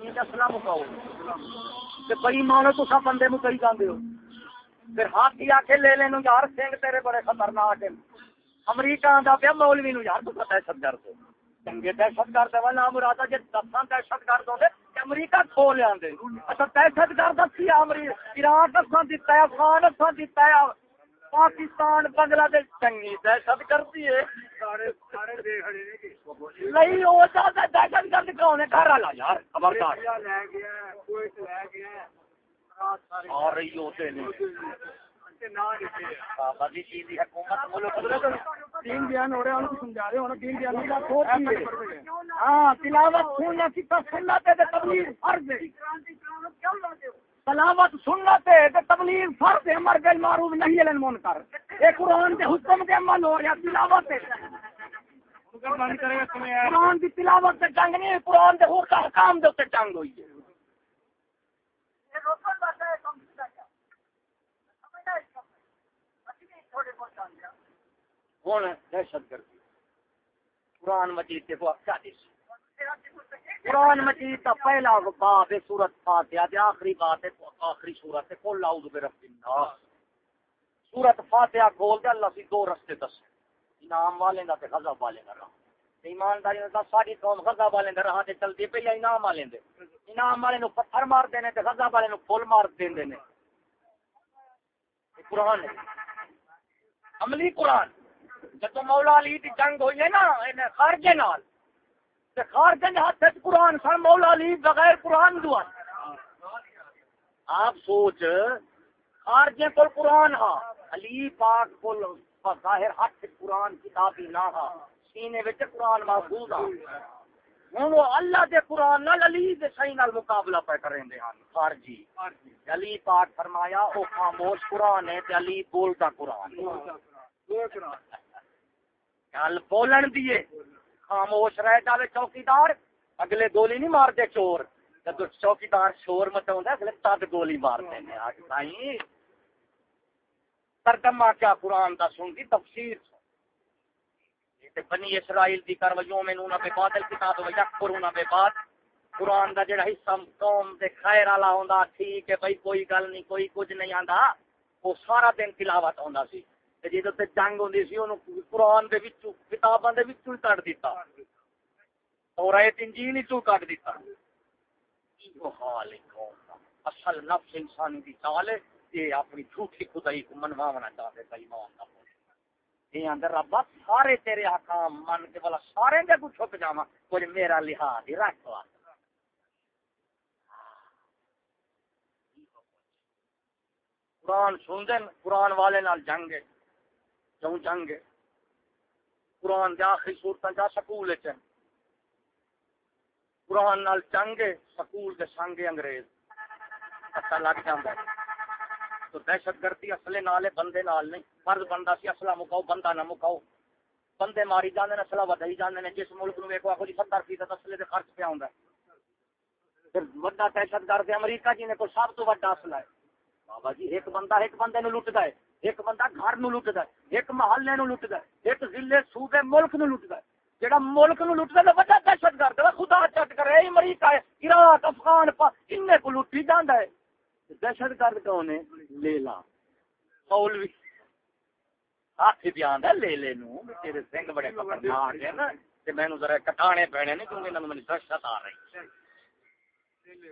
اسلام Macau بئی مانو تو سب بندے مکئی جانے ہو۔ پھر ہاتھی آ کے لے لینو یار سنگ تیرے بڑے خطرناک ہیں۔ امریکہ دا پیا مولوی نو یار تو دہشت گرد ہو چنگے دہشت گرد ہے نام مراد جی دساں دہشت گرد ہوتے امریکہ کھو لیا اچھا دہشت گرد اچھی امریکہ، ایران دساں دیتا ہے، افغان دساں دیتا ہے پاکستان بنگلہ دیش چنگی دہشت کرتی ہے۔ نہیں وہ دہشت گرد کون ہے؟ گھر والا یار خبردار۔ آ رہی ہوتے نہیں۔ تین بیان ہو رہے ہیں سمجھا رہے ہو تین بیان ہاں تلاوت سننا سننا تبلیغ فرض تلاوت سننا تبلیغ فرض ہے مر گل معروف نہیں ہے من کر یہ قرآن کے حکم کے عمل ہو رہا تلاوت قرآن کی تلاوت سے جنگ نہیں قرآن کے حکام کے جنگ ہوئی ہے۔ ہوں دہشت گردی۔ قرآن مجید کے قرآن مجید کا پہلا باب ہے سورت فاتحہ دے، آخری بات ہے آخری سورت ہے کل اعوذ برب الناس۔ سورت فاتحہ کھول دے، اللہ سی دو رستے دس انعام والے دا تے غضب والے دا راہ ایمانداری دا، ساری قوم غضب والے دا راہ تے چلدی پئی انعام والے دے۔ انعام والے نو پتھر مار دینے تے غضب والے نو پھول مار دیندے نے۔ قرآن ہے۔ عملی قرآن۔ جب مولا علی دی جنگ ہوئی ہے نا خارجے نال نے ہاتھ قرآن سن مولا علی بغیر قرآن دعا آپ سوچ خارجے کو قرآن ہا علی پاک کو ظاہر ہاتھ قرآن کتاب ہی نہ ہا سینے وچ قرآن محفوظ ہا۔ ہوں وہ اللہ دے قرآن نال علی دے صحیح نال مقابلہ پہ کریں دے ہن خارجی۔ علی پاک فرمایا او خاموش قرآن ہے تے علی بولتا قرآن۔ گل بولن دیے خاموش رہ جائے چوکیدار۔ اگلے گولی نہیں مارتے چور۔ جب چوکیدار شور مچا اگلے تد گولی مارتے ترجمہ کیا قرآن کا سنتی تفسیر بنی اسرائیل کی کرویوں میں انہوں نے بادل کتاب یکفر انہوں نے بعد قرآن کا جڑا حصہ قوم دے خیر والا ہوندا، ٹھیک ہے بھائی، کوئی گل نہیں، کوئی کچھ نہیں آندا۔ وہ سارا دن تلاوت ہوندا سی۔ جی جنگ ہوں سی قرآن کتاباں کٹ دیتا اور انجیل ہی کٹ دیتا اصل نفس انسانی کی چال ہے یہ اپنی جھوٹی خدائی کو منوانا چاہتے کئی مان کا یہ اندر رب سارے تیرے حکام من کے والا سارے دے کو چھپ جاواں کچھ میرا لحاظ ہی رکھ لا قرآن سن دین قرآن والے نال جنگ ہے کیوں جنگ قرآن کے آخری صورت جا سکول چن قرآن نال جنگ سکول کے سنگ انگریز۔ پتا لگ جاتا ہے۔ تو دہشت گردی اصلے نال بندے نال نہیں۔ فرض بندہ سی، اصلہ مکاؤ، بندہ نہ مکاؤ۔ بندے ماری جانے نے، اصلہ ودائی جانے نے۔ جس ملک نو ویکو آخو جی ستر فیصد اصلے دے خرچ پہ آؤں پھر وڈا دہشت گرد امریکہ جی نے کو سب تو وڈا اصلہ ہے۔ بابا جی ایک بندہ ایک بندے نو لٹتا ہے۔ ایک بندہ گھر نو لٹتا ہے، ایک محلے نو لٹتا ہے، ایک ضلع صوبے ملک نو لٹتا ہے۔ جڑا ملک نو لٹتا ہے بڑا دہشت گرد ہے، خدا چٹ کرے امریکہ ہے، عراق، افغان، پا ان کو لٹی جاندا ہے۔ دہشت گرد کون ہے؟ لیلا۔ مولوی۔ ہاتھ بیان ہے لے لے نو۔ تیرے سنگ بڑے خطرناک ہیں نا۔ تے مینوں ذرا کٹانے پینے نہیں کیونکہ انہاں میں دہشت آ رہی۔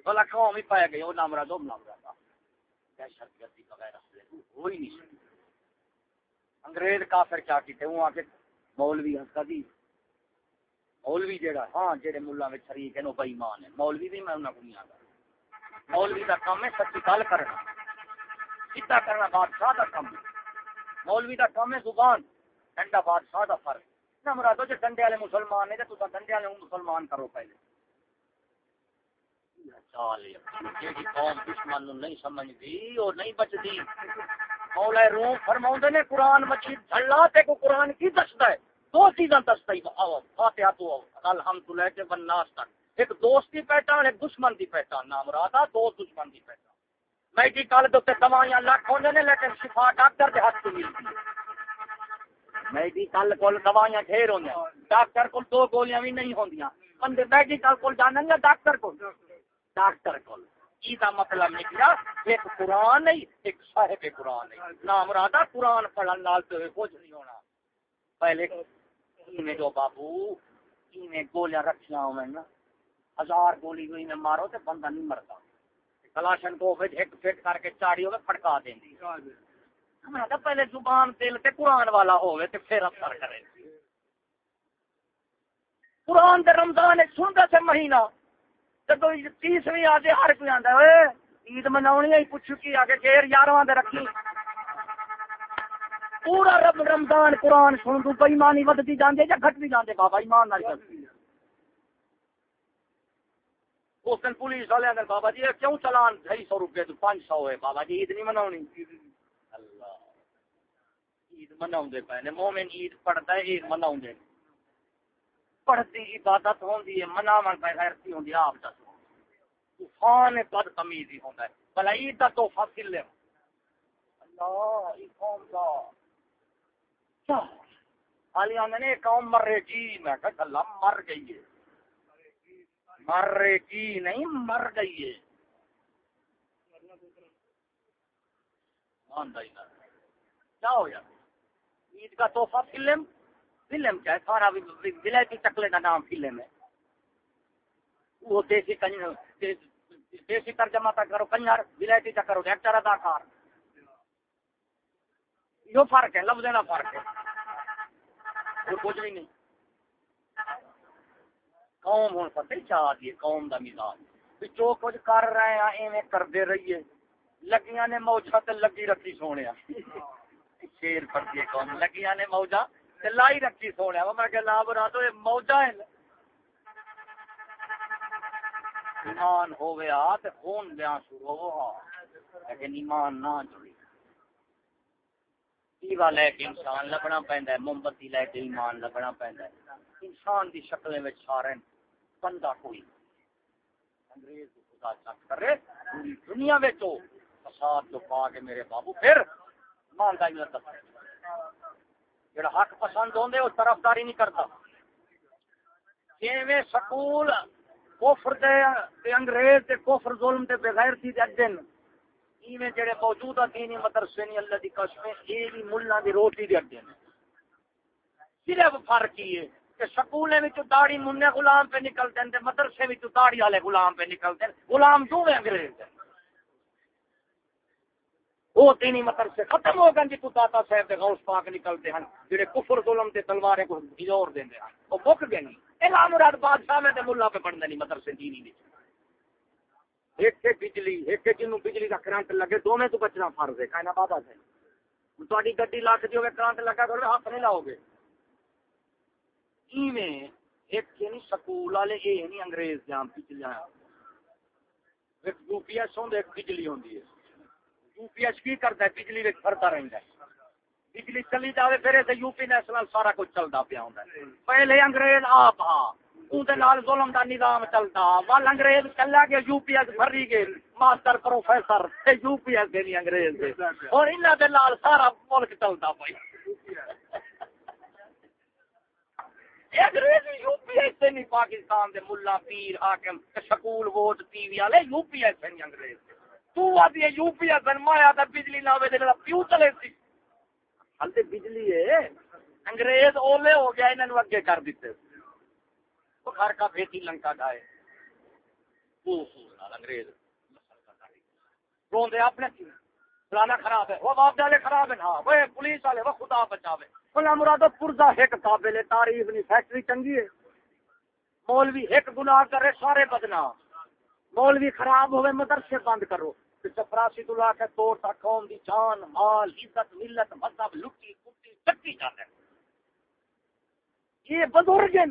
بلا قوم ہی پایا گئی، وہ نامرا دو نامرا دہشت گردی وغیرہ ہو ہی نہیں سکتی۔ انگریز کافر کیا کیتے؟ وہ آ کے مولوی ہستا جی مولوی جیڑا ہاں جیڑے ملا میں شریک ہے نو بے ایمان ہے مولوی بھی میں انہاں کو نہیں آتا مولوی دا کام ہے، سچی گل کرنا۔ سیدھا کرنا، بادشاہ دا کام ہے۔ مولوی دا کام ہے، زبان۔ ڈنڈا بادشاہ دا فرق۔ نہ مرادو، جو ڈنڈے والے مسلمان نے تے تو ڈنڈے والے مسلمان کرو پہلے۔ قوم دشمن نو نہیں سمجھتی اور نہیں بچتی مولا روم فرما نے، قرآن مچھی جھلا تے کو قرآن کی دستا ہے؟ دو چیزاں دستا ہی۔ فاتحہ تو الحمد للہ کے بناس تک۔ ایک دوست کی پہچان، ایک دشمن کی پہچان۔ نام راتا دو دشمن کی پہچان۔ میڈیکل جی دے دوائیاں لاکھ ہونے نے، لیکن شفا ڈاکٹر کے ہاتھ ملتی ہے میڈیکل جی کو دوائیاں ڈھیر ہوئی ڈاکٹر کو دو گولیاں بھی نہیں ہوندیاں۔ بندے میڈیکل جی کو جانا ڈاکٹر کو ڈاکٹر کول۔ کو مطلب نکلا؟ ایک قرآن نہیں ایک صاحب قرآن نہیں نام رادا، قرآن پڑھن لال تو کچھ نہیں ہونا۔ پہلے میں جو بابو میں گولیاں رکھیا ہوئے نا؟ ہزار گولی ہوئی میں مارو تو بندہ نہیں مرتا کلاشن کو پھر ایک فٹ کر کے چاڑی ہوئے پھڑکا دیں میں پہلے زبان دل تے قرآن والا ہوئے تے پھر اثر کرے۔ قرآن دے رمضان سنتا سے مہینہ۔ جب تیسویں آ آج ہر کوئی آتا ہے عید مناونی پوچھو کی آگے گیر یارواں دے رکھی پورا رب رمضان قرآن سن تو بےمانی ودتی جانے یا گھٹتی جانے بابا ایمان نال اس دن پولیس والے آدھے بابا جی کیوں چلان ڈھائی سو روپے تو پانچ سو ہے بابا جی عید نہیں مناونی اللہ عید مناؤں پہ مومن عید پڑھتا ہے عید مناؤں پڑھتی عبادت ہوندی ہے، مناون پہ غیرتی ہوندی آپ دسو طوفان بد تمیزی ہوندا ہے۔ بھلا عید دا تحفہ کل لے؟ اللہ، ای قوم دا۔ حالی آندے نے قوم مر رہے جی میں کہا اللہ مر گئی ہے مر رہے نہیں مر گئی ہے کیا ہو جاتا عید کا تحفہ فلم فلم کیا ہے سارا ولایتی چکلے کا نام فلم ہے۔ وہ دیسی دیسی ترجمہ تک کرو کنجر ولایتی تک کرو ایکٹر اداکار یہ فرق ہے، لفظ کا فرق ہے۔ وہ کچھ بھی نہیں۔ قوم ہوں، پتہ چاہ دیے قوم دا مزاج۔ جو کچھ کر رہے ہیں، ایویں کرتے رہیے۔ لگیاں نے موجہ تے لگی رکھی سونے شیر پڑتی ہے قوم لگیاں نے موجہ لائی رکھی سونے میں کہ لا برا تو یہ موجا ہے۔ ایمان ہوئے آ تے خون بیان شروع ہو لیکن ایمان نہ جڑی۔ دیوا لے کے انسان لگنا پیندا ہے موم بتی لے کے ایمان لگنا پیندا ہے۔ انسان دی شکلیں وچ سارے بندہ کوئی انگریز خدا چک کرے، پوری دنیا وچ فساد تو پا کے میرے بابو، پھر ایمانداری نہ جڑا حق پسند ہوندے وہ طرفداری نہیں کرتا۔ کیویں سکول کفر دے تے انگریز تے کفر ظلم تے بغیر تھی دے دن ایویں جڑے موجودہ دینی مدرسے نہیں اللہ دی قسم اے بھی ملہ دی روٹی دے دن صرف فرق ہی ہے کہ سکولے وچ داڑھی مننے غلام پہ نکلتے ہیں مدرسے وچ داڑھی والے غلام پہ نکلتے ہیں غلام کیوں انگریز ہیں وہ تینی مطلب سے ختم ہو گئے جی تو داتا صاحب دے غوث پاک نکلتے ہیں، جڑے کفر ظلم تے تلواریں کو ہزور دیندے ہیں۔ وہ بک گئے نہیں۔ الا مراد بادشاہ میں تے مولا پہ پڑھنے نہیں مطلب سے دینی نہیں۔ ایک سے بجلی، ایک سے جنوں بجلی کا کرنٹ لگے دو میں تو بچنا فرض ہے کہنا بابا سے تہاڈی گڈی لاکھ دیو گے کرنٹ لگا تو ہاتھ نہیں لاؤ گے۔ ایویں ایک کے نہیں، سکول والے اے نہیں، انگریز جام بجلی ایک یو پی ایک بجلی ہوندی ہے۔ یو پی ایس کی کرتا ہے، بجلی میں پھرتا رہتا ہے۔ بجلی چلی جائے پھر ایسے یو پی نیشنل سارا کچھ چلتا پیا ہوں پہلے انگریز آپ ہاں اندر ظلم دا نظام چلتا وال انگریز چلا گیا، یو پی ایس بھری گئے master, professor U P S دینی انگریز دے۔ اور انہاں دے لال سارا ملک چلتا پئی انگریز یو پی ایس سے نہیں، پاکستان دے ملا پیر حاکم سکول ووٹ، ٹی وی والے یو پی ایس سے نہیں انگریز تو آدھی یو پی بجلی نہ ہوئے پیو چلے سی؟ ہل تے بجلی ہے۔ انگریز اولے ہو گیا اگے کر گھر کا بیٹی لنکا گائے۔ انگریز۔ روندے اپنے فلانا خراب ہے۔ وہ باپ ڈالے خراب ہے نا وہ پولیس والے وہ خدا بچاوے۔ مراد پرزا ایک قابل تعریف نہیں فیکٹری چنگی ہے۔ مولوی ایک گناہ کرے سارے بدنام۔ مولوی خراب ہوئے مدرسے بند کرو۔ چپراسی تو لا کے توڑ تا قوم دی جان، مال، عزت، ملت، مذہب، لٹی کٹی چکی جاتے یہ بزرگ ہیں۔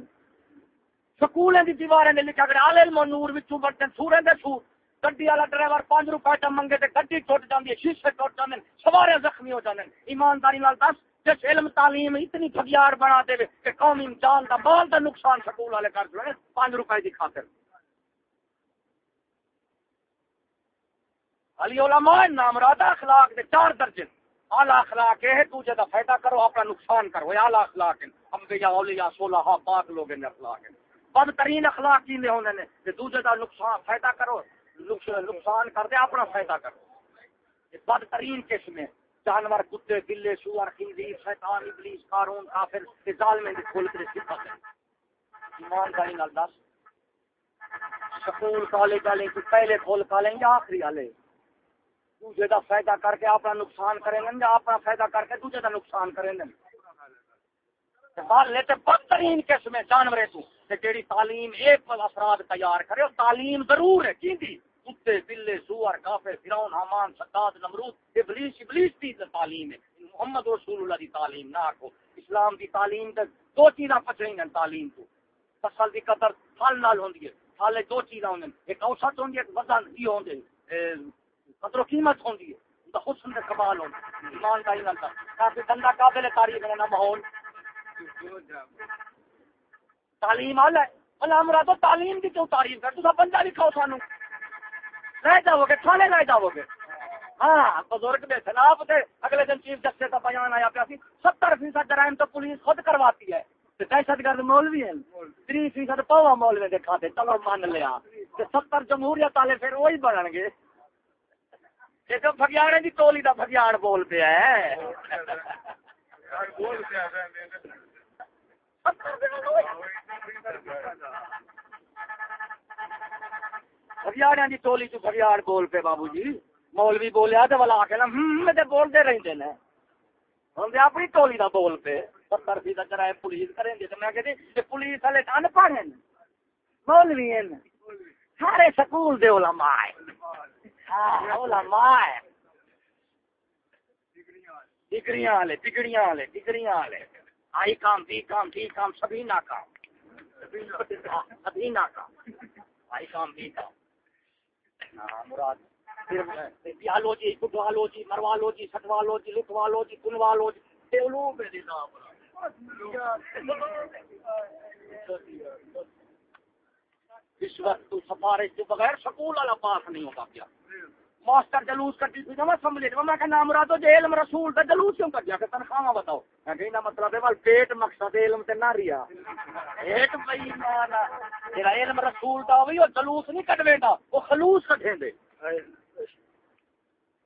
سکولیں دی دیواریں نے لکھا کر آل علم و نور وچوں بڑھتے سورے دے سور۔ گڈی والا ڈرائیور پانچ روپے ٹا منگے تے گڈی ٹوٹ جاندی ہے، شیشے ٹوٹ جاندے سوارے زخمی ہو جاندے ایمانداری نال دس، جس علم تعلیم اتنی ٹھگیار بنا دے کہ قومی جان دا مال دا نقصان سکول والے کر دے پانچ روپے دی خاطر۔ علی علماء نامراد اخلاق دے چار درجے اعلی اخلاق ہے دوسرے دا فائدہ کرو، اپنا نقصان کرو۔ اعلی اخلاق ہیں۔ انبیاء، اولیاء صلحاء ہاں، پاک لوگ نے اخلاق ہیں۔ بدترین اخلاق کی میں ہونے نے تے دوسرے کا نقصان، فائدہ کرو نقصان کر دے، اپنا فائدہ کرو۔ یہ بدترین قسم ہے جانور، کتے، بلے، سور، خنزیر، شیطان، ابلیس، قارون، کافر کے ظالمیں دی کھول کے صفت ہے ایمانداری نال دس۔ سکول، کالج والے کی پہلے کھول کالیں یا آخری والے۔ دوسرے کا فائدہ کر کے اپنا نقصان کریں گے یا اپنا فائدہ کر کے دوسرے کا نقصان کریں گے۔ لیتے بدترین قسم ہے جانورے تو۔ جیڑی تعلیم ایک افراد تیار کرے، اور تعلیم ضرور ہے۔ کی دی؟ کتے، بلے، سور، کافر، فرعون، حمان، سداد، نمرود، ابلیس ابلیس کی تعلیم ہے۔ محمد رسول اللہ دی تعلیم نہ کو اسلام دی تعلیم تے دو چیزاں پچھیں گے تعلیم تو۔ فصل دی قدر پھل نال ہوندی ہے پھل دو چیزاں ہوندی ہیں۔ ایک اوسط ہوندی ہے، ایک وزن کی ہوندی ہے۔ قدر قیمت ہوندی ہے۔ ان حسن دے کمال ہوندی ایمانداری نال کافی بندہ قابل تعریف ہے نہ ماحول تعلیم آل ہے۔ اللہ مرادو تعلیم کی کیوں تعریف کر؟ تو بندہ لکھاؤ سانو۔ رہ جاؤ گے، تھانے رہ جاؤ گے۔ ہاں بزرگ میں خلاف تھے اگلے دن چیف جسٹس کا بیان آیا پیا ستر فیصد جرائم تو پولیس خود کرواتی ہے۔ دہشت گرد مولوی ہیں۔ تری فیصد پوا مولوی دکھا دے چلو مان لیا۔ ستر جمہوریت والے پھر وہی بنن گے۔ یہ تو بگیاڑے کی ٹولی کا بگیاڑ بول پیا ہے بگیاڑ کی ٹولی چ بگیاڑ بول پے بابو جی مولوی بولیا تو والا آ کے نا بولتے رہتے ہیں ہوں اپنی ٹولی کا بول پے ستر فیصد کرائے پولیس کریں تو میں کہتے پولیس والے ان پڑھ ہیں مولوی ہیں سارے سکول دے علماء ہاں ہاں، علماء ڈگریاں والے ڈگریاں والے ڈگریاں والے۔ آئی کام بی کام ڈی کام سبھی ناکام۔ سبھی ناکام۔ I com B com. ہاں، مراد۔ بیالوجی فٹوالوجی مروالوجی سٹوالوجی لٹوالوجی کنوالوجی۔ اس وقت تو سفارش کے بغیر سکول والا پاس نہیں ہوگا کیا؟ ماسٹر جلوس کرتی تھی میں سمجھ لیا میں کہ نام مراد جو علم رسول کا جلوس کیوں کر دیا؟ کہ تنخواہ بتاؤ۔ میں کہ مطلب ہے پیٹ مقصد علم تے نہ ریا۔ پیٹ بھائی مانا تیرا علم رسول کا ہوئی اور جلوس نہیں کٹوے گا وہ خلوص کٹیں دے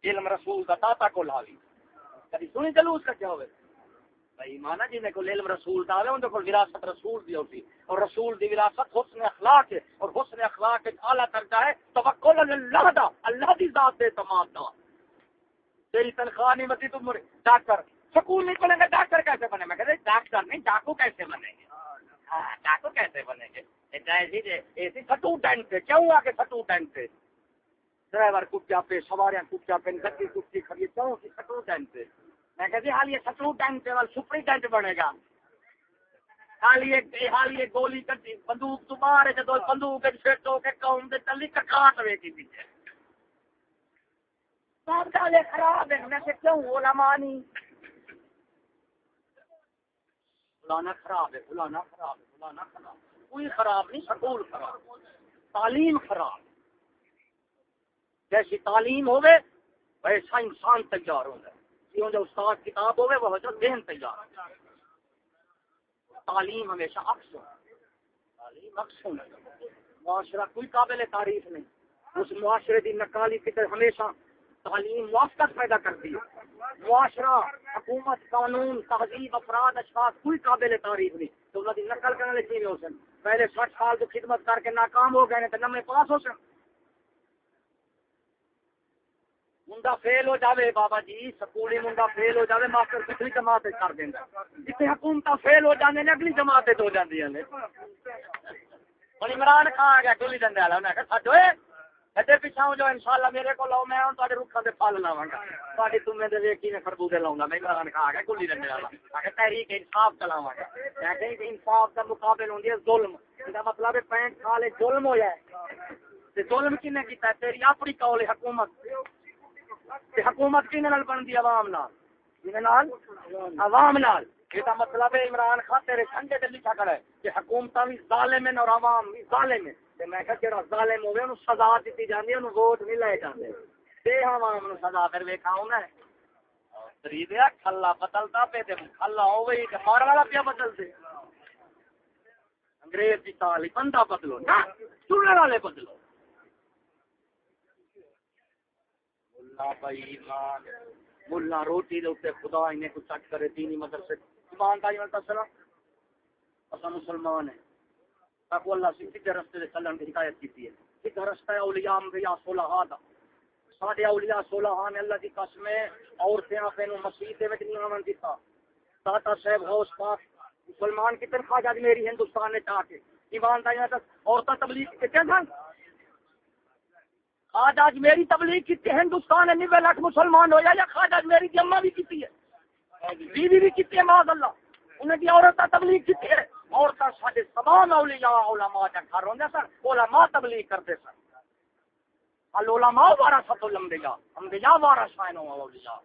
علم رسول کا داتا کو لاوی کبھی سنی جلوس کٹے ہوئے بھائی مانا جی کو علم رسول دا ان کو وراثت رسول دی ہوتی۔ اور رسول دی وراثت حسن اخلاق ہے۔ اور حسن اخلاق ایک اعلیٰ درجہ ہے۔ توکل اللہ دا، اللہ دی ذات دے تمام دا۔ تیری تنخواہ نہیں متی تم ڈاکٹر۔ سکول نہیں پڑھیں گے، ڈاکٹر کیسے بنے میں کہتے ڈاکٹر نہیں، ڈاکو کیسے بنے گے؟ ہاں، ڈاکو کیسے بنے گے؟ ایسی سٹوڈنٹ تھے کیوں آ کے سٹوڈنٹ تھے ڈرائیور کچھ پہ سواریاں کچھ پہ گدی کچھ کھڑی کیوں کی سٹوڈنٹ تھے میں کہتی ہاں، حال یہ سپروٹینٹ سپریٹینٹ بنے گا۔ حال یہ حال یہ گولی کٹی، بندوق تو مارے جدو بندوق کے قوم دے خراب ہے، میں سے کیوں علماء نہیں فلانا خراب ہے، فلانا خراب ہے، فلانا خراب کوئی خراب نہیں، سکول خراب تعلیم خراب جیسی تعلیم ہوئے ویسا انسان تیار ہو جو استاد کتاب ہوگی وہ جو ذہن تیار تعلیم ہمیشہ عکس تعلیم عکس معاشرہ کوئی قابل تعریف نہیں۔ اس معاشرے کی نقالی فکر ہمیشہ تعلیم موافقت پیدا کرتی ہے۔ معاشرہ، حکومت، قانون، تہذیب، افراد، اشخاص کوئی قابل تعریف نہیں۔ تو انہوں کی نقل کرنے کی ہو سن پہلے سٹھ سال تو خدمت کر کے ناکام ہو گئے تو نمے پاس ہو سن منڈا فیل ہو جاوے بابا جی سکولی منڈا فیل ہو جاوے ماسٹر پچھلی جماعت کر جتنے حکومت فیل ہو جانے نے اگلی جماعت ہو جاتی ہوں عمران خان آ گیا ٹولی ڈنڈے والا ادھر پیچھا جو ان شاء اللہ میرے کو لاؤ میں رکھا سے پل لاوا گا تاری تمے دے ویکھی نے خربوزے لاؤں گا میں عمران خان آ گیا ٹولی ڈنڈے والا آ تحریک انصاف چلاوا گا میں کہ انصاف کا مقابل ہوندی ہے ظلم یہ مطلب ہے پینٹ سال ظلم ہو جائے ظلم کنے کیتا تیری اپنی قول حکومت حکومت کی نال بن دی عوام نال۔ نال؟ عوام نال۔ یہ مطلب ہے، عمران خان تیرے ٹھنڈے تے لکھا کرے کہ حکومت بھی ظالم ہیں اور عوام بھی ظالم ہیں۔ تے میں کہ جڑا ظالم ہوے اونوں سزا دتی جاندی ہے اونوں ووٹ نہیں لے جاندے۔ تے عوام نو سزا پھر ویکھاؤں میں تریدیا کھلا بدلتا پہ تے کھلا ہوے تے مار والا پیا بدل دے انگریز کی تال بندہ بدلو نہ سننے والے بدلو۔ ملا بھائی ایمان ملا روٹی دے اوتے خدا انہیں کو چٹ کرے، دینی مدرسے ایمانداری نال دسنا اسا مسلمان ہیں۔ تاکو اللہ سے سیدھے رستے دے چلن دی ہدایت کیتی ہے۔ سیدھا رستہ ہے اولیاء انبیاء صلحاء دا۔ ساڈے اولیاء صلحاء نے اللہ دی قسم ہے، عورتیں اپنے نو مسیح دے وچ نہیں آون دیتا داتا صاحب، غوث پاک، مسلمان کی تنخواہ جاتی میری ہندوستان نے چاہ کے۔ ایمانداری عورتیں تبلیغ کے کتنے سن آج آج میری تبلیغ کی ہندوستان ہے نوے لاکھ مسلمان ہو یا خاج آج میری جمع بھی کی ہے، بیوی بھی کی ہے ماض اللہ۔ انہیں کی عورتیں تبلیغ کی ہے۔ عورتیں سارے تمام اولیاء، علماء جا گھر ہوندے سن، علماء تبلیغ کرتے سن۔ العلماء وارثۃ الانبیاء، انبیاء وارث ہیں اولیاء۔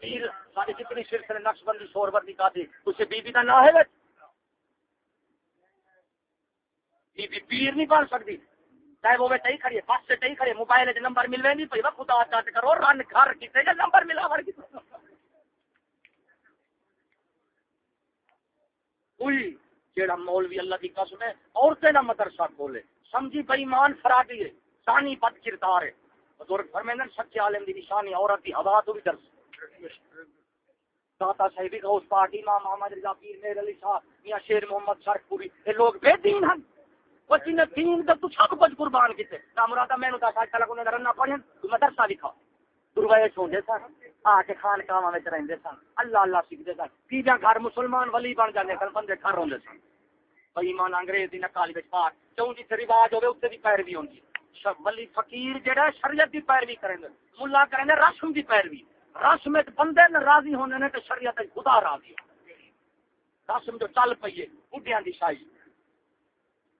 پیر ساری جتنی سلسلے نقش بندی، شور بندی کا تھی اسے بی بی کا نام ہے۔ بی بی پیر نہیں بن سکتی۔ چاہے وہ ٹئی کھڑی بس سے ٹئی کھڑی موبائل نمبر ملوے نہیں پی خدا چاٹ کرو رن گھر کتنے جا نمبر ملا ور کوئی جیڑا مولوی اللہ کی قسم ہے، عورتیں نہ مدرسہ کھولے۔ سمجھی بے ایمان فرادی ہے، شانی بد کردار ہے۔ بزرگ فرمیندن سچے عالم دی نشانی، عورت دی ہوا تو بھی درس۔ داتا صاحبی کا اس پارٹی امام محمد رضا پیر میر علی شاہ، میاں شیر محمد شرک پوری یہ لوگ بے دین ہیں۔ وہ جن دین تو سب کچھ قربان کیتے۔ کامرادا میں رنا پڑھن تو مدرسہ سن۔ آ کے خان کاواں وچ رہندے سن۔ اللہ اللہ سیکھدے سن۔ تیجا گھر مسلمان ولی بن جاندے سن، بندے گھر ہوندے سن۔ بھائی ایمان انگریز دی نکالی وچ پاک۔ چوں جی رواج ہوے اوتے دی پیروی ہوندی۔ ولی فقیر جڑا شریعت دی پیروی کریں ملا کریں رسم دی پیروی۔ رسم بندے راضی ہونے نے تو شریعت خدا راضی رسم جو چل پی ہے بڈیا کی شاہی۔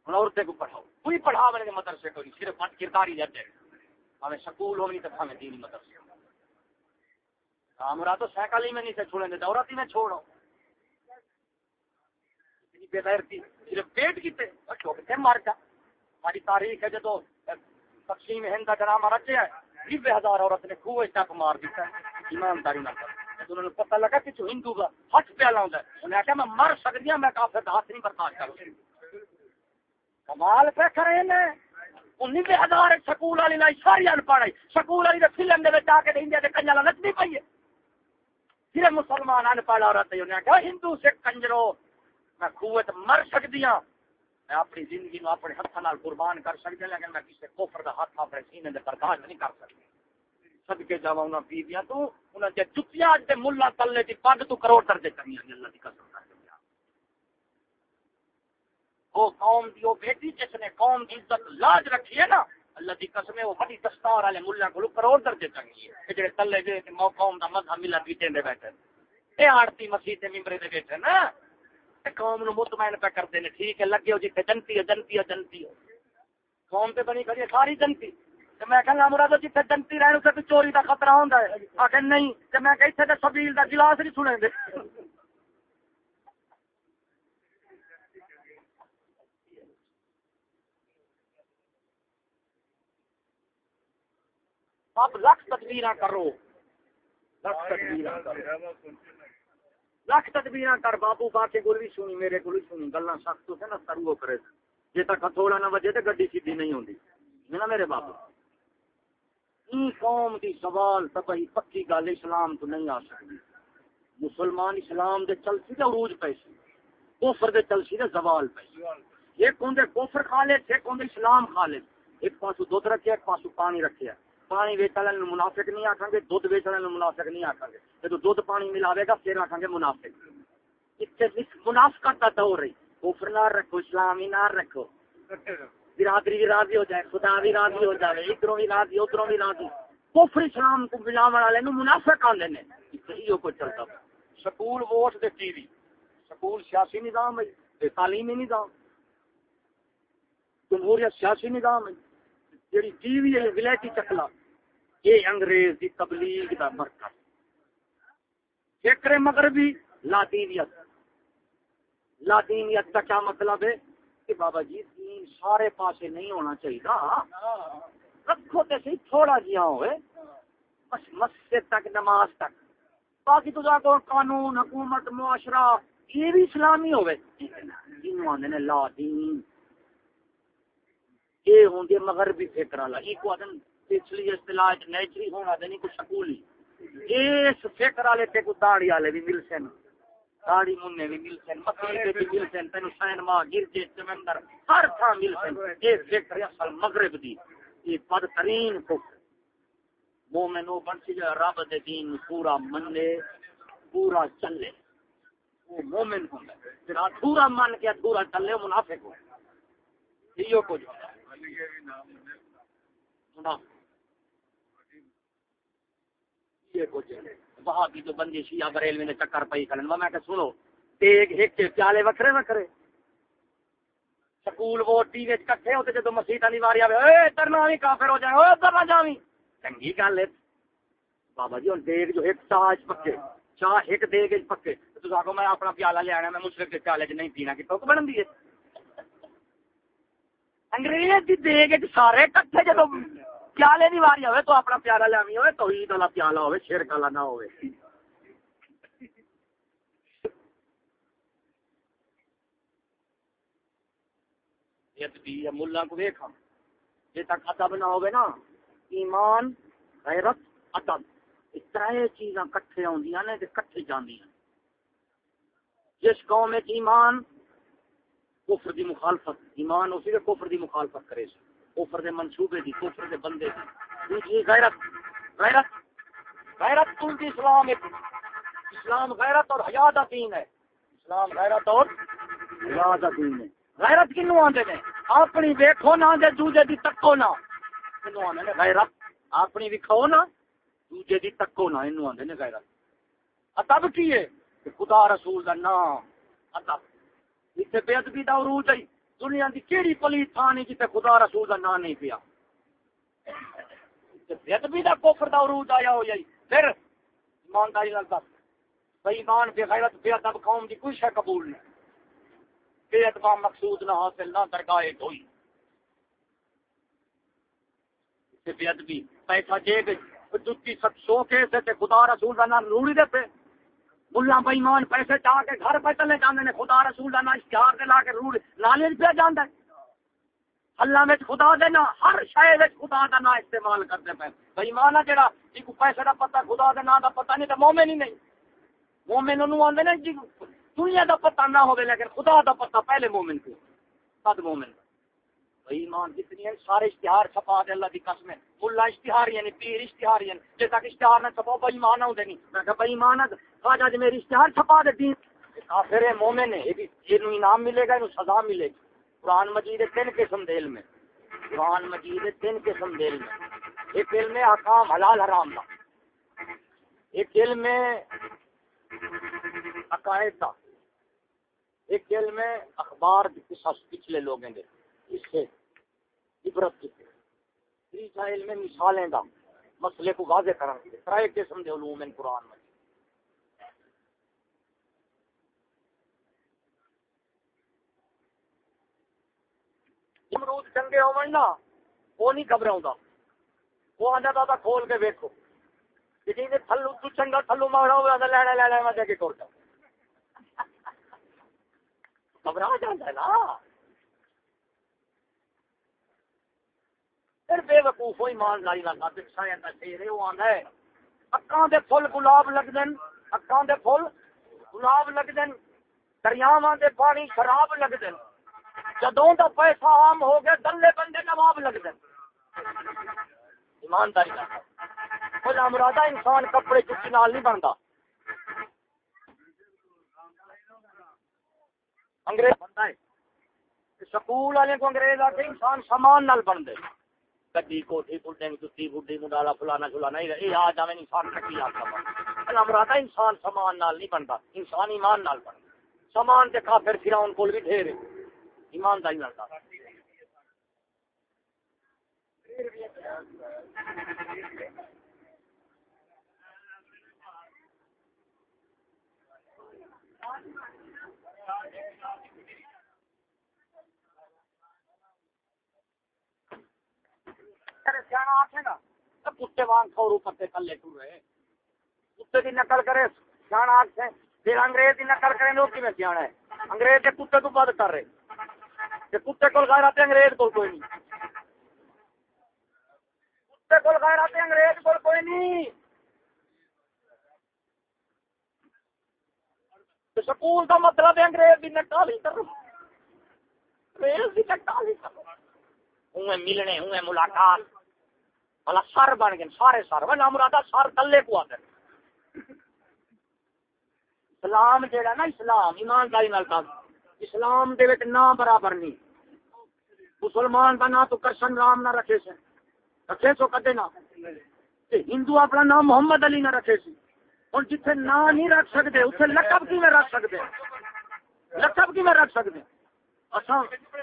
ہوں عورتیں کو پڑھاؤ۔ کوئی پڑھا بنے مدرسے کو نہیں صرف بد کرداری جاتے ہمیں سکول ہونی تو ہمیں دینی مدرسے۔ ہمارا تو سائیکل ہی میں نہیں سے چھوڑیں گے عورت ہی میں چھوڑو صرف پیٹ کیتے مر جا۔ ہماری تاریخ ہے جو تقسیم ہند کا ڈرامہ رچیا ہے۔ نبے ہزار عورت نے خوہ مار دیتا ہے۔ ایمانداری نہ انہوں نے پتہ لگا کہ جو ہندو کا ہاتھ پہ لاؤں انہیں آخیا میں مر سکتی ہوں میں کافی ہاتھ نہیں برداشت کروں کمال پہ کرے نے نبے ہزار سکول والی لائی، ساری ان پڑھ سکول والی فلم دے آ کے انڈیا کے کنجا نچنی پی ہے۔ صرف مسلمان ان پڑھ عورت انہیں آخیا ہندو سے کنجرو، میں خوہ مر سکتی ہوں میں اپنی زندگی نو اپنے ہاتھ قربان کر سکتے ہاں، لیکن میں کسی کوفر کا ہاتھ اپنے سینے میں برداشت نہیں کر سکتی سد کے جا بیویاں تو انہوں نے جتیاں اج ملا تلے کی پگ تو کروڑ درجے کرنی اللہ کی قسم کر وہ قوم دی وہ بیٹی جس نے قوم کی عزت لاج رکھی ہے نا، اللہ کی قسم ہے وہ بڑی دستار والے ملا کو کروڑ درجے چنگی ہے۔ کہ جڑے تلے گئے کہ مو قوم دا مذہب ملا پیٹے دے بیٹھے۔ اے آڑتی مسیح تے ممبرے دے بیٹھے نا۔ قوم نو مطمئن پہ کرتے ہیں ٹھیک ہے، لگے ہو جتنے جنتی ہے جنتی ہے جنتی ہے۔ قوم پہ بنی کھڑی ہے، ساری جنتی۔ تے میں کہنا مراد جتنے جنتی رہے اسے چوری کا خطرہ ہوتا ہے۔ آخر نہیں تو میں کہ اتنے سبیل کا گلاس نہیں سنے دے۔ اب لکھ تدبیر کرو۔ لکھ تدبیر کرو۔ لکھ تدبیر کر، بابو باقی کو بھی سنی، میرے کو بھی سنی۔ گلا سخت سے نا سرو کرے۔ جی تک تھوڑا نہ وجے تو گڈی سیدھی نہیں ہوتی نا میرے بابو؟ ای قوم دی سوال تبھی پکی گل اسلام تو نہیں آ سکتی مسلمان اسلام دے چلسی دے عروج پیسی کوفر دے چلسی دے زوال پیسی ایک ہوں کوفر کھا ایک ہوں اسلام کھا ایک پاسو دودھ رکھے ایک پاسو پانی رکھے پانی ویچ والے منافق نہیں آخان گے دھد ویچ والے منافق نہیں آخان گے جب دھد پانی ملاوے گا پھر آخان گے منافق اتنے منافقت کا دور رہی کفر نہ رکھو اسلامی نہ رکھو برادری بھی راضی ہو جائے خدا بھی راضی ہو جائے ادھر بھی راضی ادھر بھی راضی کفر اسلام کو ملاو والے منافق آدھے نے کو چلتا سکول ووٹ دے ٹی وی سکول سیاسی نظام ہے تعلیمی نظام جمہوریت سیاسی نظام ہے جی ٹی وی ہے ولائتی چکلا یہ انگریز دی تبلیغ دا مرکز۔ فکر مغربی، لادینیت۔ لادینیت کا کیا مطلب ہے؟ کہ بابا جی دین سارے پاسے نہیں ہونا چاہیے رکھو تے صحیح تھوڑا جہا ہوئے۔ بس مسجد تک، نماز تک۔ باقی تو کو قانون، حکومت، معاشرہ، یہ بھی اسلامی ہوئے۔ جنوں آدھے لا دین یہ ہوں گے مغربی فکر والا۔ یہ کو پچھلی اصطلاح نیچری ہونا دے نہیں، کچھ سکولی۔ اس فکر والے تے کو داڑھی والے بھی مل سن داڑھی مننے بھی مل سن مسیح بھی مل سن تینو سین ماں گرجے سمندر، ہر تھا مل سن یہ فکر اصل مغرب دی، یہ بدترین کفر مومن وہ بن سی رب دے دین پورا مننے پورا چلے۔ وہ مومن ہوندا ہے پھر ادھورا من کے ادھورا چلے منافق ہو یہ کچھ منافق یہ کچھ۔ وہاں کی تو بندی شیعہ بریلوی نے چکر پئی کرن میں کہ سنو ایک ایک پیالے وکھرے وکھرے سکول وہ ٹی وی کٹھے ہوتے جدو مسیح نہیں ماری آئے اے ترنا بھی کافر ہو جائے او ادھر نہ جاویں۔ چنگی گل ہے۔ بابا جی ہن دیکھ جو ایک تاج پکے، چاہ ایک دے گے پکے۔ تو آگو میں اپنا پیالہ لے آنا، میں مشرق کے پیالے چ نہیں پینا کہ ٹوک بن دی انگریز دی دے گے سارے کٹھے جدو پیالے دی واری ہوئے تو اپنا پیالہ لے ہوئے تو عید والا پیالہ ہوئے شرک والا نہ ہوئے ملا کو دیکھا جی تک ادب نہ ہوئے نا ایمان غیرت ادب تر چیزاں کٹھے آدی نے کٹھے جاندی جس قوم ایمان کفر دی مخالفت ایمان اسی کے کفر دی مخالفت کرے سی کفر دے منصوبے دی، کفر دے بندے دی۔ دوسری جی، غیرت غیرت غیرت تم دی اسلام ایک اسلام غیرت اور حیا دا دین ہے۔ اسلام غیرت اور حیا دا دین ہے۔ غیرت کنو آندے نے؟ اپنی ویکھو نہ دے دوجے دی تکو نہ کنو آندے نے؟ غیرت۔ اپنی وکھاؤ نہ دوجے دی تکو نہ اینو آندے نے غیرت۔ ادب کی ہے؟ کہ خدا رسول دا نام، ادب۔ اتنے بے ادبی دا عروج ہے۔ دنیا دی کیڑی پلی تھان ہے جتے خدا رسول دا نام نہیں پیا۔ بے ادبی دا کفر دا عروج آیا ہو جائی، پھر ایمانداری نال دس بے ایمان بے غیرت، بے ادب قوم دی کوئی شے قبول نہیں۔ بے ادبا مقصود نہ حاصل، نہ درگاہ ہوئی بے ادبی، پیسہ جیب جتی سب سو کے سے خدا رسول دا نام روڑی دے پہ ملا بےمان پیسے چاہ کے گھر پہ چلے جانے نے، خدا رسول نہ اشتہار لا کے روڑ نالے پہ جانا ہے اللہ میں خدا دے نا ہر شہر خدا دا نا استعمال کرتے پہ بےمان ہے جڑا جی کو پیسے دا پتہ، خدا دے نا دا پتہ نہیں تو مومن ہی نہیں۔ مومن انہوں آندے نے جی دنیا دا پتہ نہ ہوے لیکن خدا دا پتہ پہلے مومن کو صد مومن۔ ایمان جتنی ہے، سارے اشتہار چھپا دے اللہ دی قسم ہے ملا اشتہار یعنی پیر اشتہار یعنی۔ جے تک اشتہار نہ چھپاؤ بے ایمان ہوندے نہیں۔ میں کہ بے ایمان خواجہ جی میری اشتہار چھپا دے دین۔ کافر ہے مومن ہے یہ انعام ملے گا انہوں سزا ملے گی۔ قرآن مجید تین قسم دل میں قرآن مجید تین قسم دل میں ایک علم میں حکام حلال حرام دا۔ ایک علم میں عقائد دا۔ ایک علم میں اخبار قصص پچھلے لوگوں کے اس سے عبرت کی تیسرا علم مثالیں دا مسئلے کو واضح کرن کرنا ترائے قسم دے علوم ان قرآن میں۔ امرود چنگے ہو نا، وہ نہیں گھبراؤں وہ آدھا دادا کھول کے ویکو جی تھلو، تو چنگا تھلو مارا ہوا لینا لینا میں کے ٹور جاؤں۔ گھبرا جاتا ہے نا۔ پھر بے وقوف ہوئی ایمانداری لگا وہ آدھا ہے۔ اکاں دے فل گلاب لگ دین اکاں دے فل گلاب لگ دین دریاواں دے پانی خراب لگ دین جدوں دا پیسہ عام ہو گیا، دلے بندے نواب لگ دین ایمانداری لگا مرادہ انسان کپڑے چکی نال نہیں بنتا انگریز بنتا ہے۔ سکول والے کو انگریز آتے انسان سامان نال بن دے کدی کوٹھی جتی بڈی مڈالا فلانا فلانا یہ آ جائے انسان کٹی مراد انسان سامان نال نہیں بنتا انسان ایمان نال بنتا سامان کے کافر فراؤن کول بھی ڈھیر ایمانداری نال کتے وانگ سو روپے کلے ٹور رہے کتے کی نقل کرے سیاح آگ سے پھر انگریز کی نقل کریں وہ کیون سیاح ہے انگریز کے کتے تو بد کر رہے کتے کو گائے انگریز کو کوئی نہیں کتے کو گائے رہتے انگریز کو کوئی نہیں سکول کا مطلب انگریز کی نکالی کرو انگریز کی نکالی کرو ملنے ہوئے ملاقات۔ والا سر بن گئے، سارے سر۔ وہ نام سر کلے کو آتے اسلام جہاں نا، اسلام، ایمانداری اسلام دے نام برابر نہیں مسلمان کا نام تو کرشن رام نہ رکھے سے رکھے سو کدے نہ۔ ہندو اپنا نام محمد علی نہ رکھے سی۔ ہوں جتنے نام نہیں رکھ سکتے اتنے لقب کی میں رکھ سکتے لقب کی میں رکھ سکتے اچھا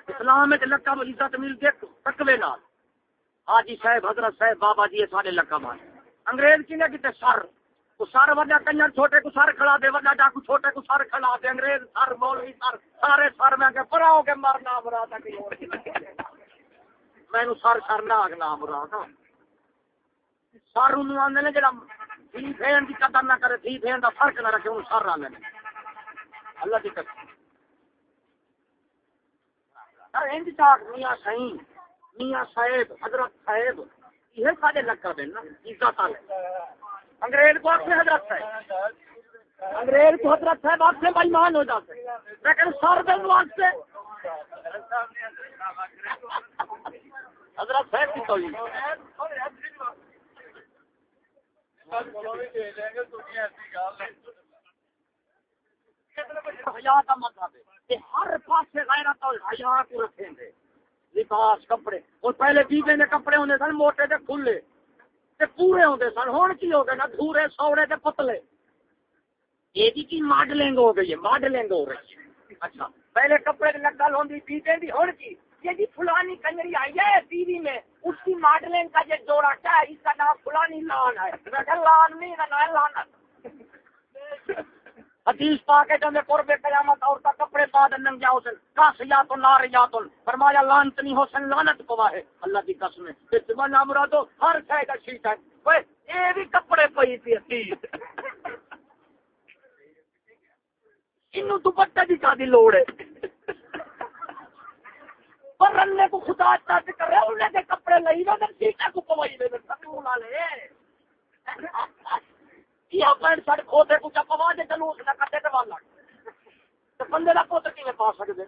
اسلام لقب عزت مل کے تکوے نال۔ حاجی صاحب، حضرت صاحب، بابا جی سارے لقب آئے انگریز کی نے کتنے سر؟ کو سر وجہ کنجر، چھوٹے کو سر کھڑا دے، وجہ ڈاکو چھوٹے کو سر کھڑا دے۔ انگریز سر، مولوی سر، سارے سر، میں کہ پرا ہو کے مرنا مرا تھا جی۔ میں نو سر سر نہ آگنا مرا تھا ہاں۔ سر انہوں آنے نے جڑا تھی پھین کی قدر نہ کرے تھی پھین کا فرق نہ رکھے انہوں سر آنے اللہ کی قسم۔ انج چاک میاں صحیح میاں صاحب حضرت صاحب یہ سارے لقب ہیں نا عزت والے انگریز کو اپنے حضرت صاحب انگریز کو حضرت صاحب آپ سے بےمان ہو جاتے۔ لیکن سر دن واسطے۔ حضرت صاحب کی تو مطلب ہے۔ ہر پاس غیرت اور حیا کو رکھیں گے۔ لباس، کپڑے۔ اور پہلے بیبے نے کپڑے ہوتے سن موٹے تے کھلے۔ تے پورے ہوتے سن۔ ہوں کی ہو گئے نا؟ دھورے، سوڑے تے پتلے۔ یہ بھی کی ماڈلنگ ہو گئی ہے؟ ماڈلنگ ہو رہی ہے۔ اچھا۔ پہلے کپڑے کی نقل ہوتی بیبے بھی ہوں کی؟ یہ جی فلانی کنجری آئی ہے ٹی وی میں، اس کی ماڈلنگ کا یہ جوڑا کیا ہے؟ اس کا نام فلانی لان ہے۔ لان نہیں لان حدیث پا کے جب قرب قیامت اور کا کپڑے بعد ننگ جاؤ سن، کاس یا تو فرمایا لانت نہیں ہو سن لانت پوا ہے۔ اللہ کی قسم ہے۔ تمہارا نام مرادو، ہر شے کا شیٹ ہے۔ اوئے، اے بھی کپڑے پئی تھی اسی۔ انو دوپٹے دی کا دی لوڑ ہے۔ پر رلنے کو خدا اچھا چاہتے کر رہے انہیں دے کپڑے لئی نہ دے سیٹا کو پوائی دے دے، سکون والے۔ کیا پینٹ شرٹ کھوتے کو چپ پوا دے جلوس نہ کٹے تے والا تے بندے دا پوتر کیویں پا سکدے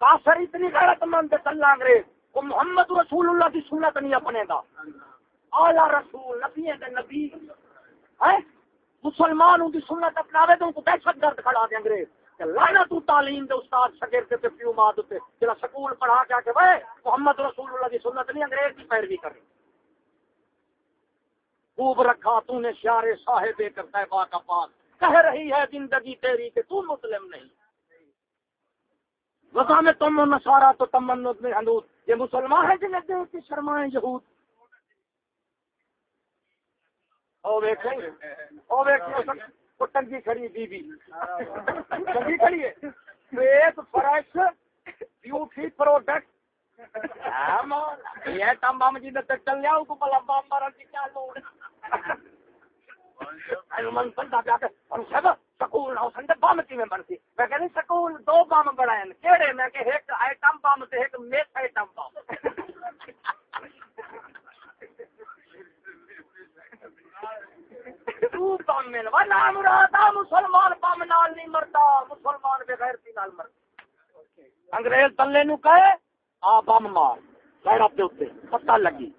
کافر اتنی غیرت مند تے اللہ انگریز کو محمد رسول اللہ کی سنت نہیں اپنے دا اعلی رسول نبی ہے نبی ہے مسلمان ان کی سنت اپناوے تو ان کو دہشت گرد کھڑا دے انگریز لانا تو تعلیم دے استاد شاگرد تے پیو ماں تے جڑا سکول پڑھا کے کہ وے محمد رسول اللہ کی سنت نہیں انگریز کی پیروی کر خوب رکھا تو نے شار صاحب کر صاحبہ کا پاس کہہ رہی ہے زندگی تیری کہ تو مسلم نہیں۔ وزا میں تم نسارا تو تمن میں حنود یہ مسلمان ہے جنہیں دیکھ کے شرمائیں یہود۔ او دیکھیں او دیکھیں وہ ٹنگی کھڑی بی بی ٹنگی کھڑی ہے۔ فیس فرش بیوٹی پروڈکٹ یہ تم بم جی تے چل جاؤ کو بلا بم مارن کی کیا لوڑ من بندہ پیا کہ ہم سب سکول نہ سنتے بم کی میں بنتی میں کہنی سکول دو بم بڑھائے کیڑے میں کہ ایک آئٹم بم تے ایک میس آئٹم بم مسلمان بم نال نہیں مرتا مسلمان بغیر نال مرتا انگریز تلے نو کہے آ بم مار غیرت دے اوتے پتہ لگی۔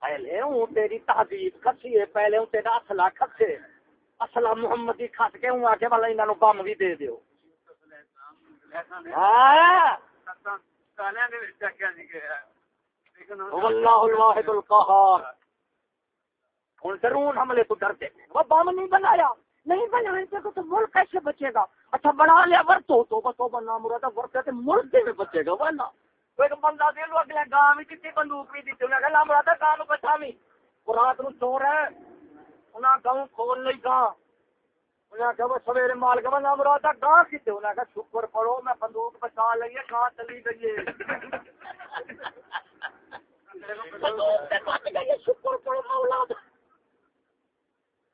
پہلے ہوں تیری تہذیب کسی ہے، پہلے ہوں تیرا اصلہ کھسے۔ اصلہ محمدی کھس کے ہوں، آکے والا انہاں نو بم بھی دے دیو۔ ہاں؟ واللہ الواحد القہار۔ ہوں ڈرون حملے تو ڈرتے وہ بم نہیں بنایا۔ نہیں بنایا تو ملک کیسے بچے گا؟ اچھا بنا لیا ورتو تو بتو بنا مراد ورتے تو ملک سے بچے گا، ورنہ۔ کوئی بندہ دے لو، اگلے گاں میں کتنی بندوق بھی دیتی انہیں کہا مراد گاں نو بچا بھی رات نو چور ہے انہیں گاؤں کھول نہیں گاں انہیں کہا وہ سویرے مال کا بنا مراد گاں کتنے انہیں کہا شکر پڑو میں بندوق بچا لئیے گاں چلی گئی شکر پڑو مولا۔